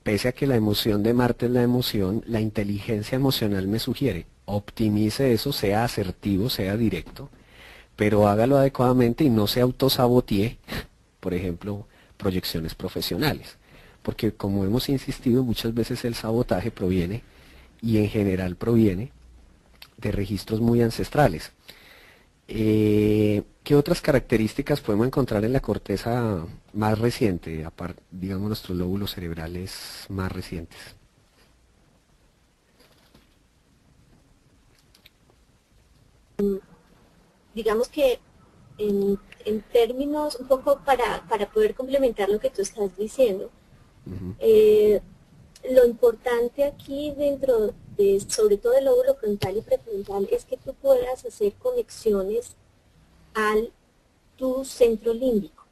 Pese a que la emoción de Marte es la emoción, la inteligencia emocional me sugiere, optimice eso, sea asertivo, sea directo, pero hágalo adecuadamente y no se autosabotee, por ejemplo, proyecciones profesionales. porque como hemos insistido, muchas veces el sabotaje proviene, y en general proviene, de registros muy ancestrales. Eh, ¿Qué otras características podemos encontrar en la corteza más reciente, digamos nuestros lóbulos cerebrales más recientes? Digamos que en, términos, un poco para, poder complementar lo que tú estás diciendo, eh, lo importante aquí dentro sobre todo el lóbulo frontal y prefrontal, es que tú puedas hacer conexiones al tu centro límbico.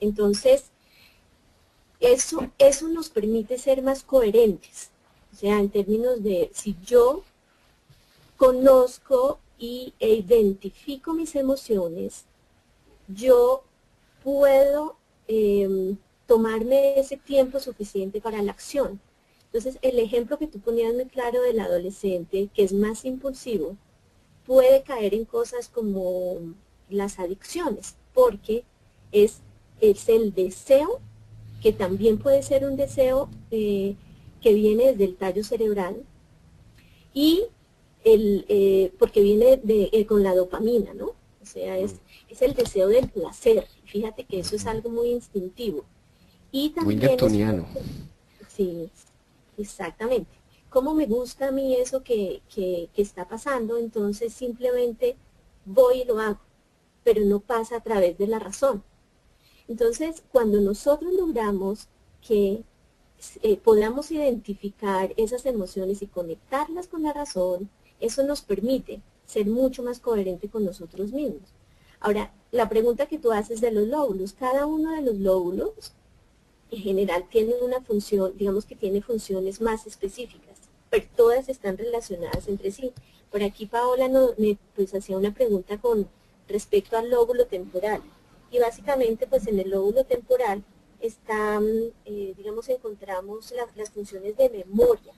Entonces, eso, eso nos permite ser más coherentes. O sea, en términos de si yo conozco y e identifico mis emociones, yo puedo em, tomarme ese tiempo suficiente para la acción. Entonces, el ejemplo que tú ponías muy claro del adolescente, que es más impulsivo, puede caer en cosas como las adicciones, porque es, es el deseo, que también puede ser un deseo eh, que viene desde el tallo cerebral, y el, eh, porque viene de, eh, con la dopamina, ¿no? O sea, es, es el deseo del placer. Fíjate que eso es algo muy instintivo. Y también muy neptuniano. sí, exactamente. Como me gusta a mí eso que, que, que está pasando, entonces simplemente voy y lo hago, pero no pasa a través de la razón. Entonces, cuando nosotros logramos que eh, podamos identificar esas emociones y conectarlas con la razón, eso nos permite ser mucho más coherente con nosotros mismos. Ahora, la pregunta que tú haces de los lóbulos, cada uno de los lóbulos en general tiene una función, digamos que tiene funciones más específicas, pero todas están relacionadas entre sí. Por aquí Paola me pues, hacía una pregunta con respecto al lóbulo temporal. Y básicamente, pues en el lóbulo temporal están, eh, digamos, encontramos las funciones de memoria,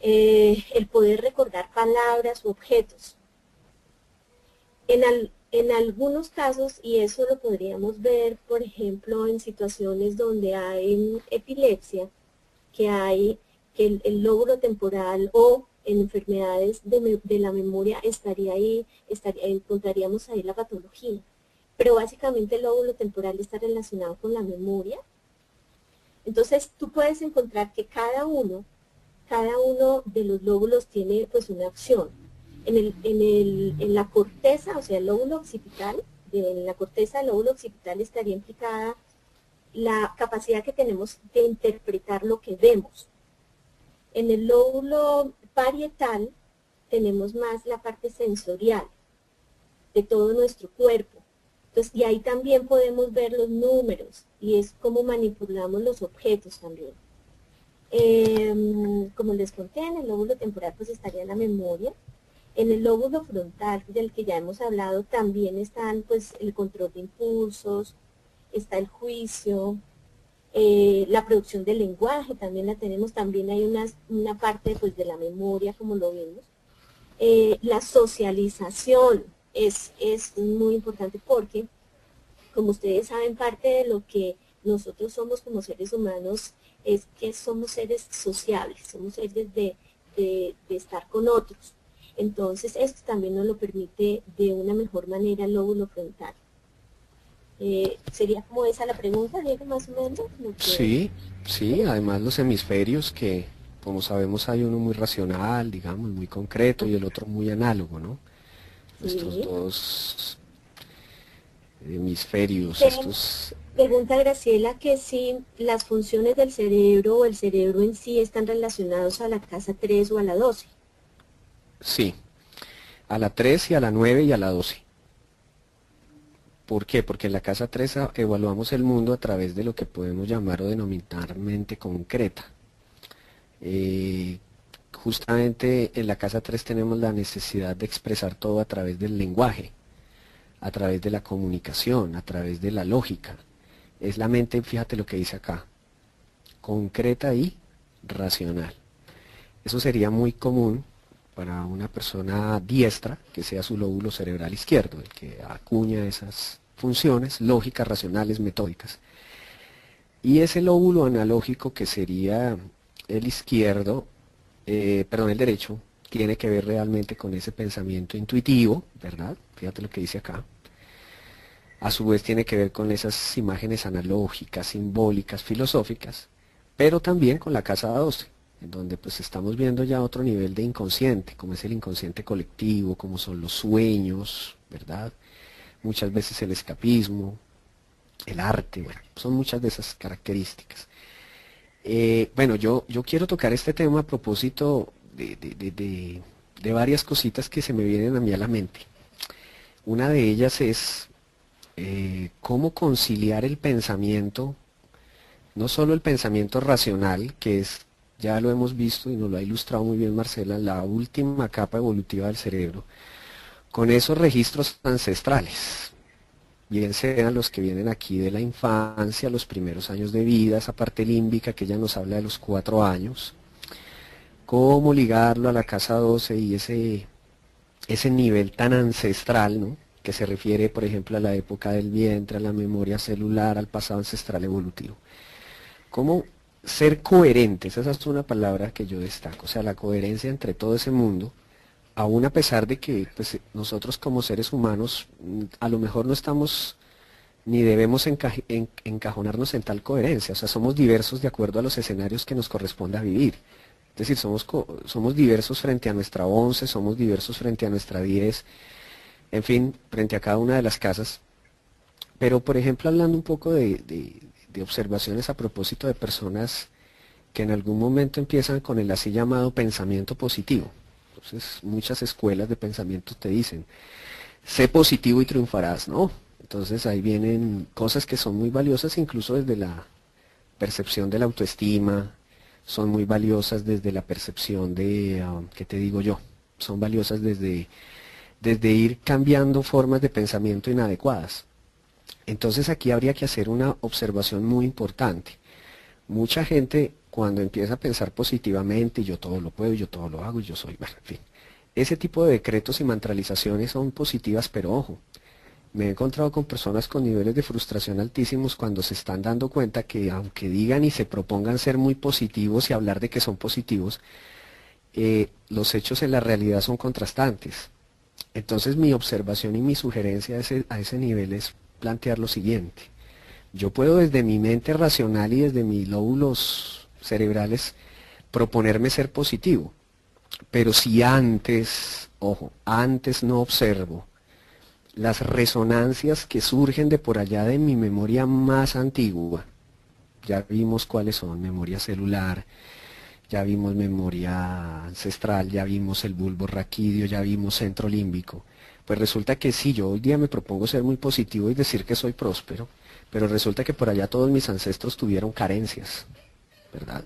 eh, el poder recordar palabras u objetos. En, en algunos casos, y eso lo podríamos ver, por ejemplo, en situaciones donde hay epilepsia, que hay que el, lóbulo temporal o en enfermedades de, la memoria estaría ahí, encontraríamos ahí la patología. Pero básicamente el lóbulo temporal está relacionado con la memoria. Entonces tú puedes encontrar que cada uno cada uno de los lóbulos tiene pues una acción. En, la corteza, o sea, el lóbulo occipital, en la corteza del lóbulo occipital estaría implicada la capacidad que tenemos de interpretar lo que vemos. En el lóbulo parietal tenemos más la parte sensorial de todo nuestro cuerpo. Entonces, y ahí también podemos ver los números y es como manipulamos los objetos también. Em, como les conté, en el lóbulo temporal pues estaría la memoria. En el lóbulo frontal, del que ya hemos hablado, también están pues el control de impulsos, está el juicio, eh, la producción del lenguaje también la tenemos, también hay una, parte pues de la memoria como lo vimos. Eh, la socialización es, es muy importante porque, como ustedes saben, parte de lo que nosotros somos como seres humanos es que somos seres sociables, somos seres de, estar con otros. Entonces, esto también nos lo permite de una mejor manera el lóbulo frontal. Eh, ¿Sería como esa la pregunta, Diego, más o menos? Sí, sí, además los hemisferios que, como sabemos, hay uno muy racional, digamos, muy concreto, y el otro muy análogo, ¿no? Estos dos hemisferios, estos Pregunta Graciela que si las funciones del cerebro o el cerebro en sí están relacionados a la casa 3 o a la 12. Sí, a la 3 y a la 9 y a la 12. ¿Por qué? Porque en la casa 3 evaluamos el mundo a través de lo que podemos llamar o denominar mente concreta. Eh, justamente en la casa 3 tenemos la necesidad de expresar todo a través del lenguaje, a través de la comunicación, a través de la lógica es la mente, fíjate lo que dice acá, concreta y racional. Eso sería muy común para una persona diestra, que sea su lóbulo cerebral izquierdo, el que acuña esas funciones lógicas, racionales, metódicas. Y ese lóbulo analógico que sería el izquierdo, eh, perdón, el derecho, tiene que ver realmente con ese pensamiento intuitivo, ¿verdad? Fíjate lo que dice acá. A su vez tiene que ver con esas imágenes analógicas, simbólicas, filosóficas, pero también con la casa 12, en donde pues estamos viendo ya otro nivel de inconsciente, como es el inconsciente colectivo, como son los sueños, ¿verdad? Muchas veces el escapismo, el arte, bueno, son muchas de esas características. Eh, bueno, yo, yo quiero tocar este tema a propósito de, varias cositas que se me vienen a mí a la mente. Una de ellas es eh, cómo conciliar el pensamiento, no solo el pensamiento racional, que es, ya lo hemos visto y nos lo ha ilustrado muy bien Marcela, la última capa evolutiva del cerebro, con esos registros ancestrales, bien sean los que vienen aquí de la infancia, los primeros años de vida, esa parte límbica que ella nos habla de los cuatro años, cómo ligarlo a la casa 12 y ese, ese nivel tan ancestral, ¿no? que se refiere, por ejemplo, a la época del vientre, a la memoria celular, al pasado ancestral evolutivo. Cómo ser coherentes, esa es una palabra que yo destaco, o sea, la coherencia entre todo ese mundo, aún a pesar de que pues, nosotros como seres humanos mm, a lo mejor no estamos ni debemos encajonarnos en tal coherencia, o sea, somos diversos de acuerdo a los escenarios que nos corresponde vivir. Es decir, somos, somos diversos frente a nuestra 11, somos diversos frente a nuestra 10, en fin, frente a cada una de las casas. Pero, por ejemplo, hablando un poco de observaciones a propósito de personas que en algún momento empiezan con el así llamado pensamiento positivo. Entonces, muchas escuelas de pensamiento te dicen, sé positivo y triunfarás, ¿no? Entonces ahí vienen cosas que son muy valiosas incluso desde la percepción de la autoestima, son muy valiosas desde la percepción de, ah, ¿qué te digo yo? Son valiosas desde, desde ir cambiando formas de pensamiento inadecuadas. Entonces aquí habría que hacer una observación muy importante. Mucha gente cuando empieza a pensar positivamente, yo todo lo puedo, yo todo lo hago, yo soy, bueno, en fin. Ese tipo de decretos y mantralizaciones son positivas, pero ojo, me he encontrado con personas con niveles de frustración altísimos cuando se están dando cuenta que aunque digan y se propongan ser muy positivos y hablar de que son positivos, eh, los hechos en la realidad son contrastantes. Entonces mi observación y mi sugerencia a ese, a ese nivel es plantear lo siguiente. Yo puedo desde mi mente racional y desde mis lóbulos cerebrales proponerme ser positivo. Pero si antes, ojo, antes no observo las resonancias que surgen de por allá de mi memoria más antigua, ya vimos cuáles son, memoria celular, ya vimos memoria ancestral, ya vimos el bulbo raquídeo, ya vimos centro límbico. Pues resulta que si yo hoy día me propongo ser muy positivo y decir que soy próspero, pero resulta que por allá todos mis ancestros tuvieron carencias, ¿verdad?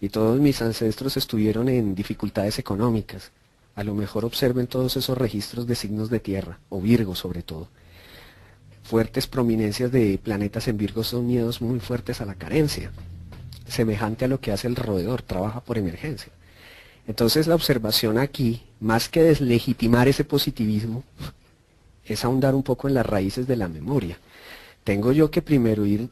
Y todos mis ancestros estuvieron en dificultades económicas. A lo mejor observen todos esos registros de signos de tierra, o Virgo sobre todo. Fuertes prominencias de planetas en Virgo son miedos muy fuertes a la carencia, semejante a lo que hace el roedor, trabaja por emergencia. Entonces la observación aquí, más que deslegitimar ese positivismo, es ahondar un poco en las raíces de la memoria. Tengo yo que primero ir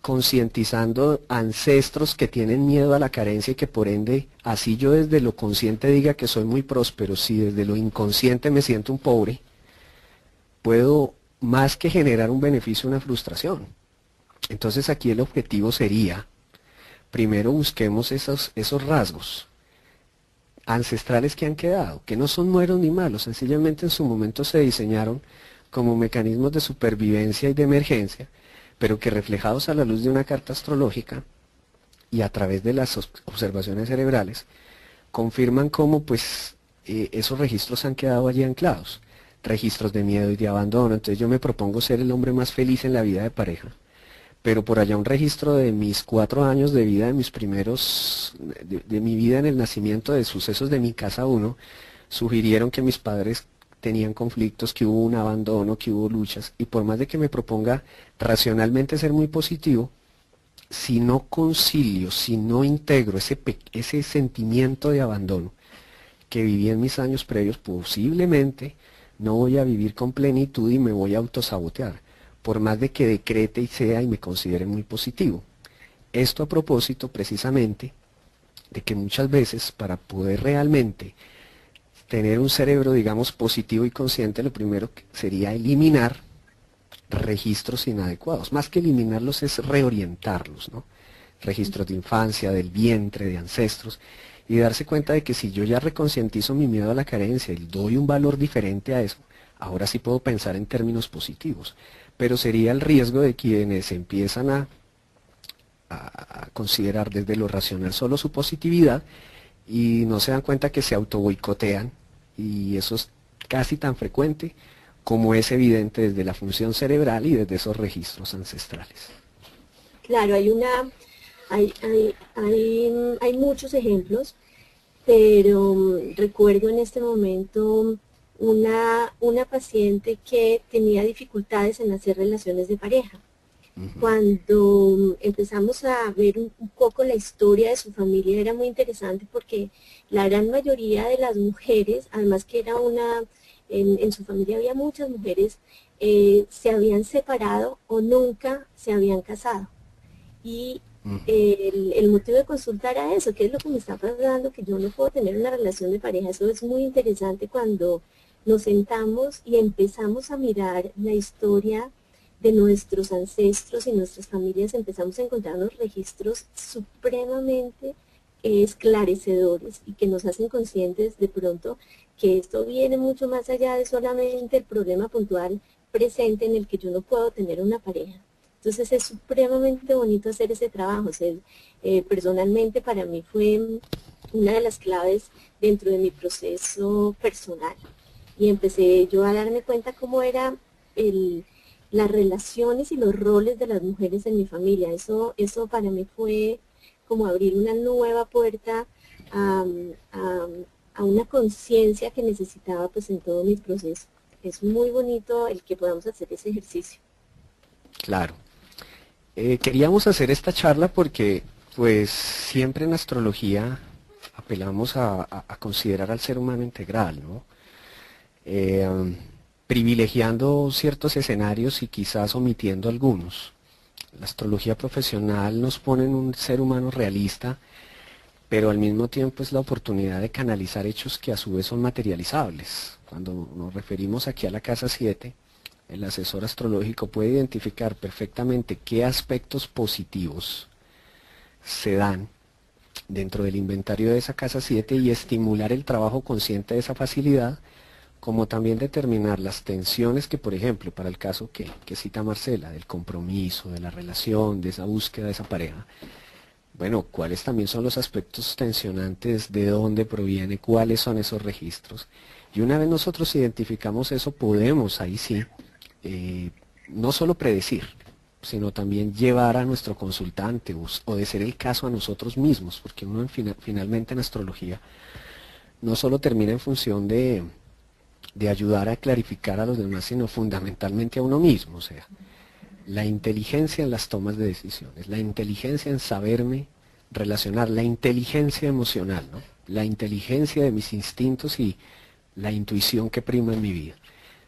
concientizando ancestros que tienen miedo a la carencia y que por ende, así yo desde lo consciente diga que soy muy próspero, si desde lo inconsciente me siento un pobre, puedo más que generar un beneficio, una frustración. Entonces aquí el objetivo sería, primero busquemos esos, esos rasgos ancestrales que han quedado, que no son buenos ni malos, sencillamente en su momento se diseñaron como mecanismos de supervivencia y de emergencia, pero que reflejados a la luz de una carta astrológica y a través de las observaciones cerebrales, confirman cómo pues eh, esos registros han quedado allí anclados, registros de miedo y de abandono, entonces yo me propongo ser el hombre más feliz en la vida de pareja, pero por allá un registro de mis cuatro años de vida, de mis primeros, de, mi vida en el nacimiento, de sucesos de mi casa uno, sugirieron que mis padres tenían conflictos, que hubo un abandono, que hubo luchas, y por más de que me proponga racionalmente ser muy positivo, si no concilio, si no integro ese, ese sentimiento de abandono que viví en mis años previos, posiblemente no voy a vivir con plenitud y me voy a autosabotear, por más de que decrete y sea y me considere muy positivo. Esto a propósito precisamente de que muchas veces para poder realmente tener un cerebro, digamos, positivo y consciente, lo primero sería eliminar registros inadecuados. Más que eliminarlos es reorientarlos, ¿no? Registros de infancia, del vientre, de ancestros, y darse cuenta de que si yo ya reconcientizo mi miedo a la carencia y doy un valor diferente a eso, ahora sí puedo pensar en términos positivos. Pero sería el riesgo de quienes empiezan a, a considerar desde lo racional solo su positividad y no se dan cuenta que se auto boicotean y eso es casi tan frecuente como es evidente desde la función cerebral y desde esos registros ancestrales. Claro, hay una, hay, hay, hay, hay muchos ejemplos, pero recuerdo en este momento una, una paciente que tenía dificultades en hacer relaciones de pareja. Cuando empezamos a ver un, poco la historia de su familia era muy interesante porque la gran mayoría de las mujeres, además que era una en, su familia había muchas mujeres, eh, se habían separado o nunca se habían casado. Y el, motivo de consultar a eso, ¿qué es lo que me está pasando? Que yo no puedo tener una relación de pareja. Eso es muy interesante cuando nos sentamos y empezamos a mirar la historia de nuestros ancestros y nuestras familias, empezamos a encontrar unos registros supremamente esclarecedores y que nos hacen conscientes de pronto que esto viene mucho más allá de solamente el problema puntual presente en el que yo no puedo tener una pareja. Entonces es supremamente bonito hacer ese trabajo. Eh, personalmente para mí fue una de las claves dentro de mi proceso personal. Y empecé yo a darme cuenta cómo eran las relaciones y los roles de las mujeres en mi familia. Eso, eso para mí fue como abrir una nueva puerta a, a una conciencia que necesitaba pues en todo mi proceso. Es muy bonito el que podamos hacer ese ejercicio. Claro. Eh, queríamos hacer esta charla porque pues siempre en astrología apelamos a, considerar al ser humano integral, ¿no? Eh, privilegiando ciertos escenarios y quizás omitiendo algunos. La astrología profesional nos pone en un ser humano realista pero al mismo tiempo es la oportunidad de canalizar hechos que a su vez son materializables. Cuando nos referimos aquí a la casa 7, el asesor astrológico puede identificar perfectamente qué aspectos positivos se dan dentro del inventario de esa casa 7 y estimular el trabajo consciente de esa facilidad, como también determinar las tensiones que, por ejemplo, para el caso que, que cita Marcela, del compromiso, de la relación, de esa búsqueda de esa pareja, bueno, cuáles también son los aspectos tensionantes, de dónde proviene, cuáles son esos registros. Y una vez nosotros identificamos eso, podemos ahí sí, eh, no solo predecir, sino también llevar a nuestro consultante o, de ser el caso a nosotros mismos, porque uno finalmente en astrología no solo termina en función de, de ayudar a clarificar a los demás, sino fundamentalmente a uno mismo, o sea, la inteligencia en las tomas de decisiones, la inteligencia en saberme relacionar, la inteligencia emocional, ¿no? la inteligencia de mis instintos y la intuición que prima en mi vida.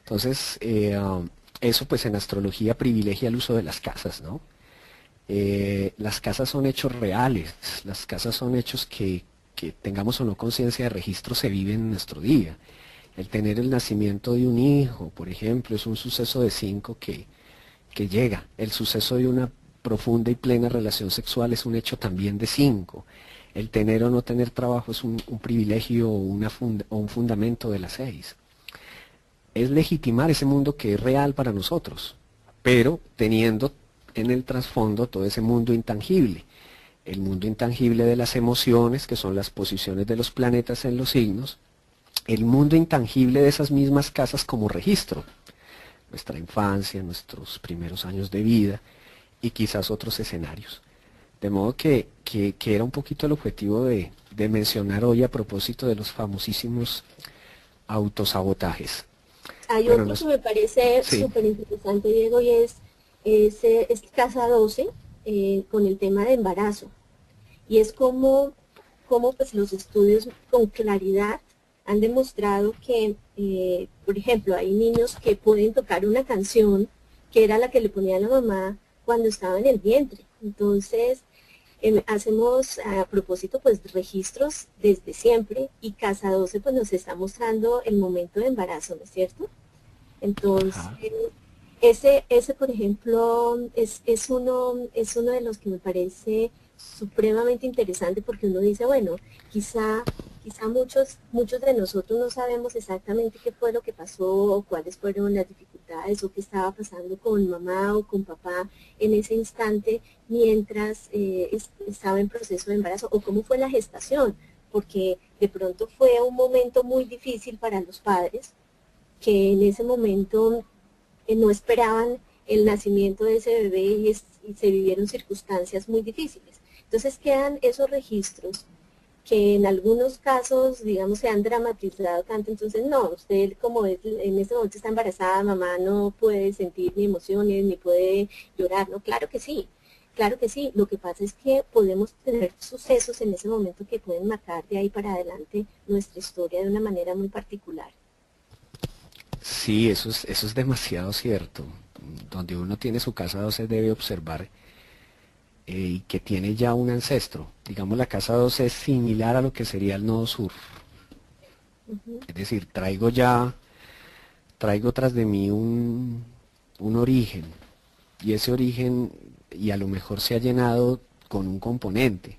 Entonces, eh, um, eso pues en astrología privilegia el uso de las casas, ¿no? Eh, las casas son hechos reales, las casas son hechos que, que tengamos o no conciencia de registro se viven en nuestro día. El tener el nacimiento de un hijo, por ejemplo, es un suceso de cinco que, llega. El suceso de una profunda y plena relación sexual es un hecho también de cinco. El tener o no tener trabajo es un, privilegio o un fundamento de las seis. Es legitimar ese mundo que es real para nosotros, pero teniendo en el trasfondo todo ese mundo intangible. El mundo intangible de las emociones, que son las posiciones de los planetas en los signos, el mundo intangible de esas mismas casas como registro, nuestra infancia, nuestros primeros años de vida y quizás otros escenarios. De modo que, que, era un poquito el objetivo de, mencionar hoy a propósito de los famosísimos autosabotajes. Hay otro que me parece súper interesante, Diego, y es, es, es casa 12 eh, con el tema de embarazo. Y es como, como pues, los estudios con claridad han demostrado que, eh, por ejemplo, hay niños que pueden tocar una canción que era la que le ponía la mamá cuando estaba en el vientre. Entonces, hacemos a propósito pues registros desde siempre y Casa 12 pues nos está mostrando el momento de embarazo, ¿no es cierto? Entonces, ese, ese por ejemplo es, es, uno, es uno de los que me parece supremamente interesante porque uno dice, bueno, quizá, quizá muchos, muchos de nosotros no sabemos exactamente qué fue lo que pasó o cuáles fueron las dificultades o qué estaba pasando con mamá o con papá en ese instante mientras eh, estaba en proceso de embarazo o cómo fue la gestación, porque de pronto fue un momento muy difícil para los padres que en ese momento eh, no esperaban el nacimiento de ese bebé y se vivieron circunstancias muy difíciles. Entonces quedan esos registros que en algunos casos, digamos, se han dramatizado tanto, entonces no, usted como en este momento está embarazada, mamá no puede sentir ni emociones, ni puede llorar, ¿no? Claro que sí, claro que sí. Lo que pasa es que podemos tener sucesos en ese momento que pueden marcar de ahí para adelante nuestra historia de una manera muy particular. Sí, eso es, eso es demasiado cierto. Donde uno tiene su casa 12 debe observar eh, y que tiene ya un ancestro. Digamos, la casa 12 es similar a lo que sería el nodo sur. Es decir, traigo ya, traigo tras de mí un, un origen. Y ese origen, y a lo mejor se ha llenado con un componente.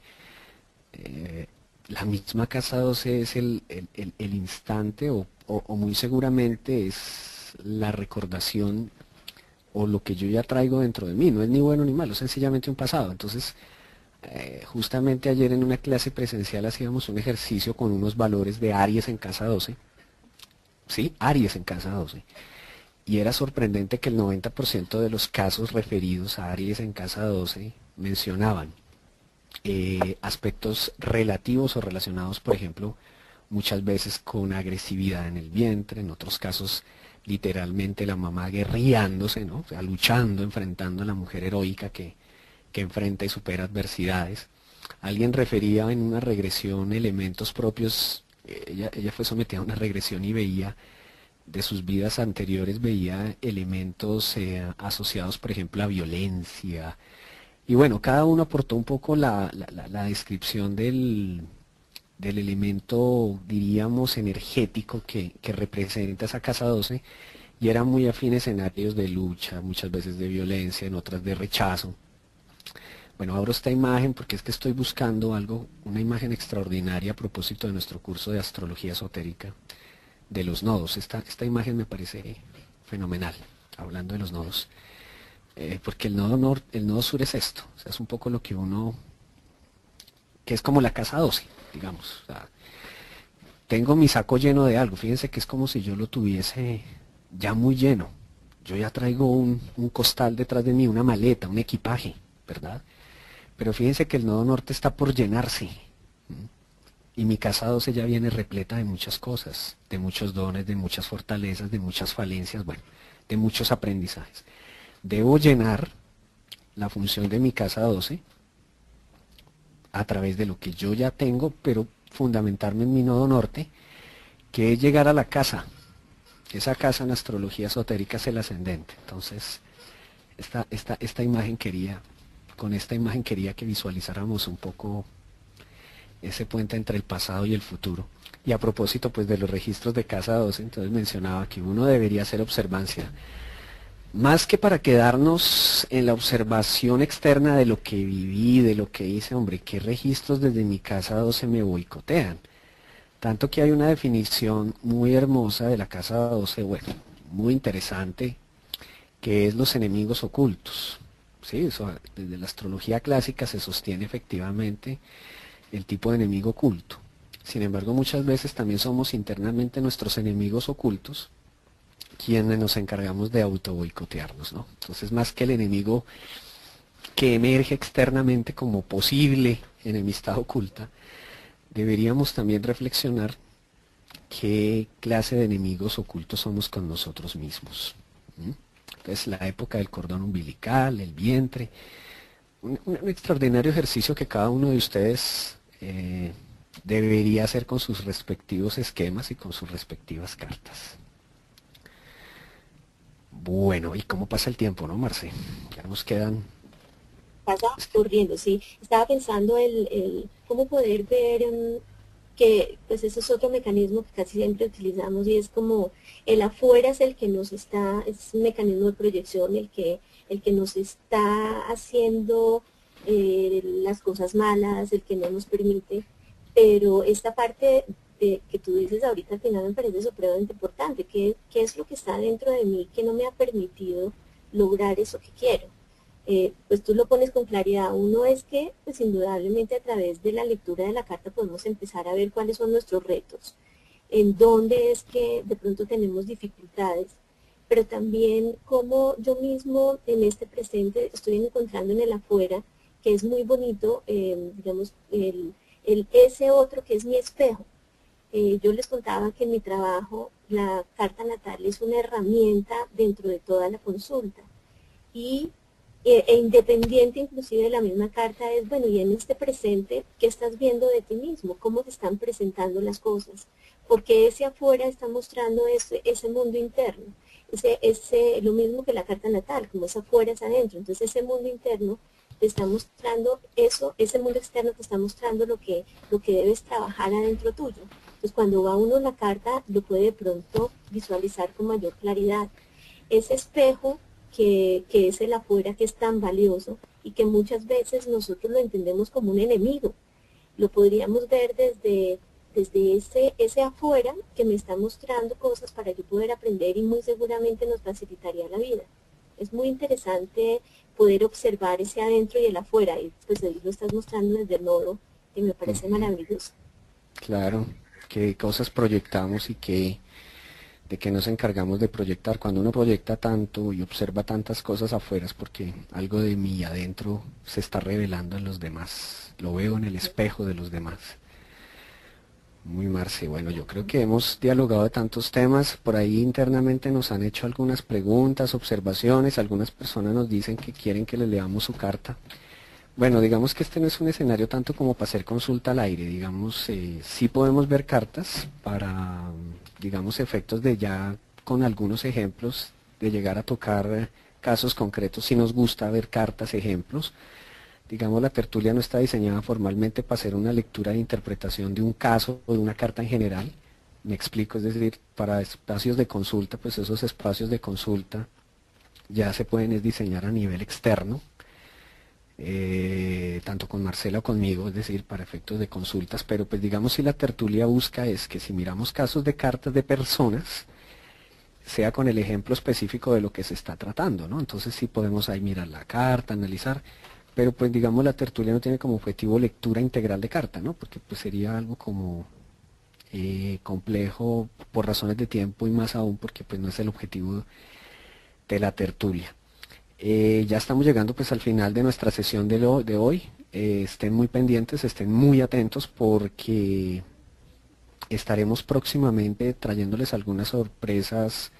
Eh, la misma casa 12 es el, el, instante o, o, muy seguramente es la recordación o lo que yo ya traigo dentro de mí. No es ni bueno ni malo, es sencillamente un pasado. Entonces, eh, justamente ayer en una clase presencial hacíamos un ejercicio con unos valores de Aries en casa 12. ¿Sí? Aries en casa 12. Y era sorprendente que el 90% de los casos referidos a Aries en casa 12 mencionaban eh, aspectos relativos o relacionados, por ejemplo, muchas veces con agresividad en el vientre, en otros casos literalmente la mamá guerriándose, ¿no? O sea, luchando, enfrentando a la mujer heroica que, que enfrenta y supera adversidades. Alguien refería en una regresión elementos propios, ella, ella fue sometida a una regresión y veía de sus vidas anteriores, veía elementos eh, asociados, por ejemplo, a violencia. Y bueno, cada uno aportó un poco la, la, descripción del, del elemento, diríamos, energético que, representa esa casa 12 y eran muy afines escenarios de lucha, muchas veces de violencia, en otras de rechazo. Bueno, abro esta imagen porque es que estoy buscando algo, una imagen extraordinaria a propósito de nuestro curso de astrología esotérica de los nodos. Esta, esta imagen me parece fenomenal, hablando de los nodos. Eh, porque el nodo, norte, el nodo sur es esto, es un poco lo que uno, que es como la casa 12 digamos. tengo mi saco lleno de algo. Fíjense que es como si yo lo tuviese ya muy lleno. Yo ya traigo un, costal detrás de mí, una maleta, un equipaje, ¿verdad? Pero fíjense que el nodo norte está por llenarse. Y mi casa 12 ya viene repleta de muchas cosas, de muchos dones, de muchas fortalezas, de muchas falencias, bueno, de muchos aprendizajes. Debo llenar la función de mi casa 12 a través de lo que yo ya tengo, pero fundamentarme en mi nodo norte, que es llegar a la casa. Esa casa en astrología esotérica es el ascendente. Entonces, esta, esta, esta imagen quería, con esta imagen quería que visualizáramos un poco ese puente entre el pasado y el futuro. Y a propósito pues de los registros de casa 12, entonces mencionaba que uno debería hacer observancia más que para quedarnos en la observación externa de lo que viví, de lo que hice, hombre, qué registros desde mi casa 12 me boicotean. Tanto que hay una definición muy hermosa de la casa 12, bueno, muy interesante, que es los enemigos ocultos. Sí, desde la astrología clásica se sostiene efectivamente el tipo de enemigo oculto. Sin embargo, muchas veces también somos internamente nuestros enemigos ocultos quienes nos encargamos de auto boicotearnos, ¿no? Entonces, más que el enemigo que emerge externamente como posible enemistad oculta, deberíamos también reflexionar qué clase de enemigos ocultos somos con nosotros mismos. Entonces, la época del cordón umbilical, el vientre, un, extraordinario ejercicio que cada uno de ustedes eh, debería hacer con sus respectivos esquemas y con sus respectivas cartas. Bueno, ¿y cómo pasa el tiempo, no, Marce? Ya nos quedan pasa corriendo, sí. Estaba pensando el, el cómo poder ver em, que, pues eso es otro mecanismo que casi siempre utilizamos y es como el afuera es el que nos está, es un mecanismo de proyección el que, el que nos está haciendo eh, las cosas malas, el que no nos permite, pero esta parte de, que tú dices ahorita al final me parece supremamente importante, ¿qué, qué es lo que está dentro de mí que no me ha permitido lograr eso que quiero? Eh, pues tú lo pones con claridad. Uno es que, pues indudablemente a través de la lectura de la carta podemos empezar a ver cuáles son nuestros retos, en dónde es que de pronto tenemos dificultades, pero también cómo yo mismo en este presente estoy encontrando en el afuera, que es muy bonito, eh, digamos, el, ese otro que es mi espejo. Eh, yo les contaba que en mi trabajo la carta natal es una herramienta dentro de toda la consulta. Y e, e, independiente inclusive de la misma carta es, bueno, y en este presente, ¿qué estás viendo de ti mismo? ¿Cómo te están presentando las cosas? Porque ese afuera está mostrando ese, ese mundo interno. Ese, ese, lo mismo que la carta natal, como es afuera es adentro. Entonces ese mundo interno te está mostrando eso, ese mundo externo te está mostrando lo que, lo que debes trabajar adentro tuyo. Entonces cuando va uno la carta lo puede de pronto visualizar con mayor claridad. Ese espejo que, es el afuera que es tan valioso y que muchas veces nosotros lo entendemos como un enemigo. Lo podríamos ver desde, desde ese, ese afuera que me está mostrando cosas para yo poder aprender y muy seguramente nos facilitaría la vida. Es muy interesante poder observar ese adentro y el afuera y pues ahí lo estás mostrando desde el nodo que me parece maravilloso. Claro, qué cosas proyectamos y qué de que nos encargamos de proyectar. Cuando uno proyecta tanto y observa tantas cosas afuera porque algo de mí adentro se está revelando en los demás. Lo veo en el espejo de los demás. Muy Marce, bueno, yo creo que hemos dialogado de tantos temas, por ahí internamente nos han hecho algunas preguntas, observaciones, algunas personas nos dicen que quieren que le leamos su carta. Bueno, digamos que este no es un escenario tanto como para hacer consulta al aire, digamos, eh, sí podemos ver cartas para, digamos, efectos de ya con algunos ejemplos, de llegar a tocar eh, casos concretos, si nos gusta ver cartas, ejemplos. Digamos, la tertulia no está diseñada formalmente para hacer una lectura de interpretación de un caso o de una carta en general. Me explico, es decir, para espacios de consulta, pues esos espacios de consulta ya se pueden diseñar a nivel externo, eh, tanto con Marcela o conmigo, es decir, para efectos de consultas, pero pues digamos si la tertulia busca es que si miramos casos de cartas de personas, sea con el ejemplo específico de lo que se está tratando, ¿no? Entonces sí podemos ahí mirar la carta, analizar, pero pues digamos la tertulia no tiene como objetivo lectura integral de carta, ¿no? Porque pues sería algo como eh, complejo por razones de tiempo y más aún porque pues no es el objetivo de la tertulia. Eh, ya estamos llegando pues al final de nuestra sesión de, hoy. Eh, estén muy pendientes, estén muy atentos porque estaremos próximamente trayéndoles algunas sorpresas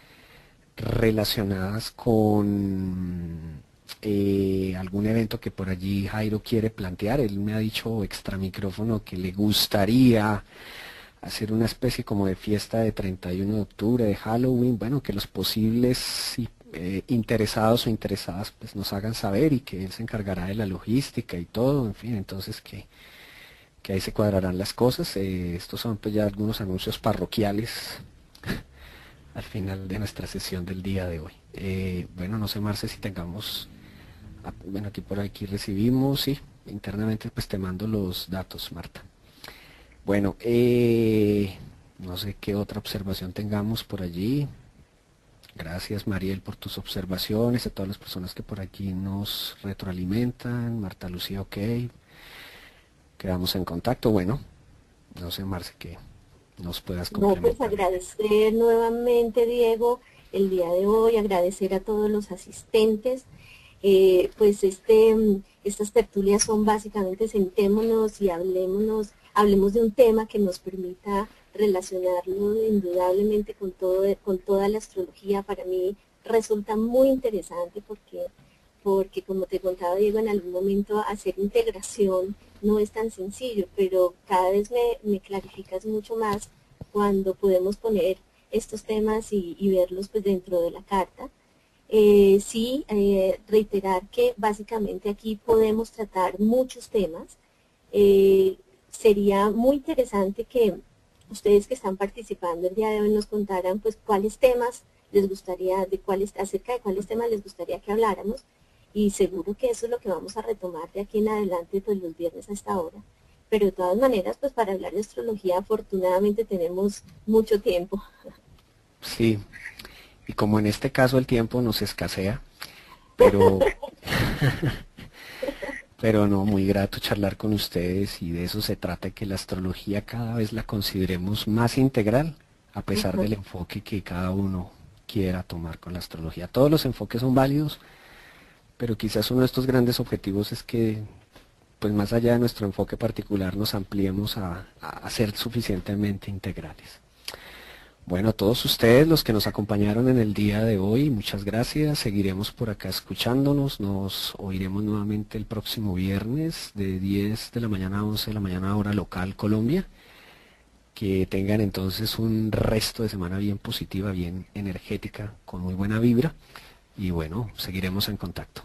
relacionadas con eh, algún evento que por allí Jairo quiere plantear. Él me ha dicho extra micrófono que le gustaría hacer una especie como de fiesta de 31 de octubre, de Halloween, bueno, que los posibles eh, interesados o interesadas pues nos hagan saber y que él se encargará de la logística y todo, en fin, entonces que, que ahí se cuadrarán las cosas. Eh, estos son pues ya algunos anuncios parroquiales <laughs> al final de nuestra sesión del día de hoy. Eh, bueno, no sé Marce si tengamos, ah, bueno aquí por aquí recibimos, sí, internamente pues te mando los datos Marta. Bueno, no sé qué otra observación tengamos por allí. Gracias Mariel por tus observaciones, a todas las personas que por aquí nos retroalimentan. Marta Lucía, ok. Quedamos en contacto. Bueno, no sé Marce que nos puedas complementar. No, pues agradecer nuevamente Diego el día de hoy, agradecer a todos los asistentes. Eh, pues este, estas tertulias son básicamente sentémonos y hablémonos, hablemos de un tema que nos permita relacionarlo indudablemente con, todo, con toda la astrología para mí resulta muy interesante porque, porque como te contaba Diego, en algún momento hacer integración no es tan sencillo, pero cada vez me, me clarificas mucho más cuando podemos poner estos temas y, verlos pues dentro de la carta. Eh, sí, eh, reiterar que básicamente aquí podemos tratar muchos temas. Eh, sería muy interesante que ustedes que están participando el día de hoy nos contaran pues cuáles temas les gustaría, de cuáles, acerca de cuáles temas les gustaría que habláramos y seguro que eso es lo que vamos a retomar de aquí en adelante pues los viernes a esta hora. Pero de todas maneras pues para hablar de astrología afortunadamente tenemos mucho tiempo. Sí, y como en este caso el tiempo nos escasea, pero <laughs> Pero no, muy grato charlar con ustedes y de eso se trata, que la astrología cada vez la consideremos más integral, a pesar del enfoque que cada uno quiera tomar con la astrología. Todos los enfoques son válidos, pero quizás uno de estos grandes objetivos es que, pues más allá de nuestro enfoque particular, nos ampliemos a, a ser suficientemente integrales. Bueno, a todos ustedes los que nos acompañaron en el día de hoy, muchas gracias. Seguiremos por acá escuchándonos. Nos oiremos nuevamente el próximo viernes de 10 de la mañana a 11 de la mañana hora local Colombia. Que tengan entonces un resto de semana bien positiva, bien energética, con muy buena vibra. Y bueno, seguiremos en contacto.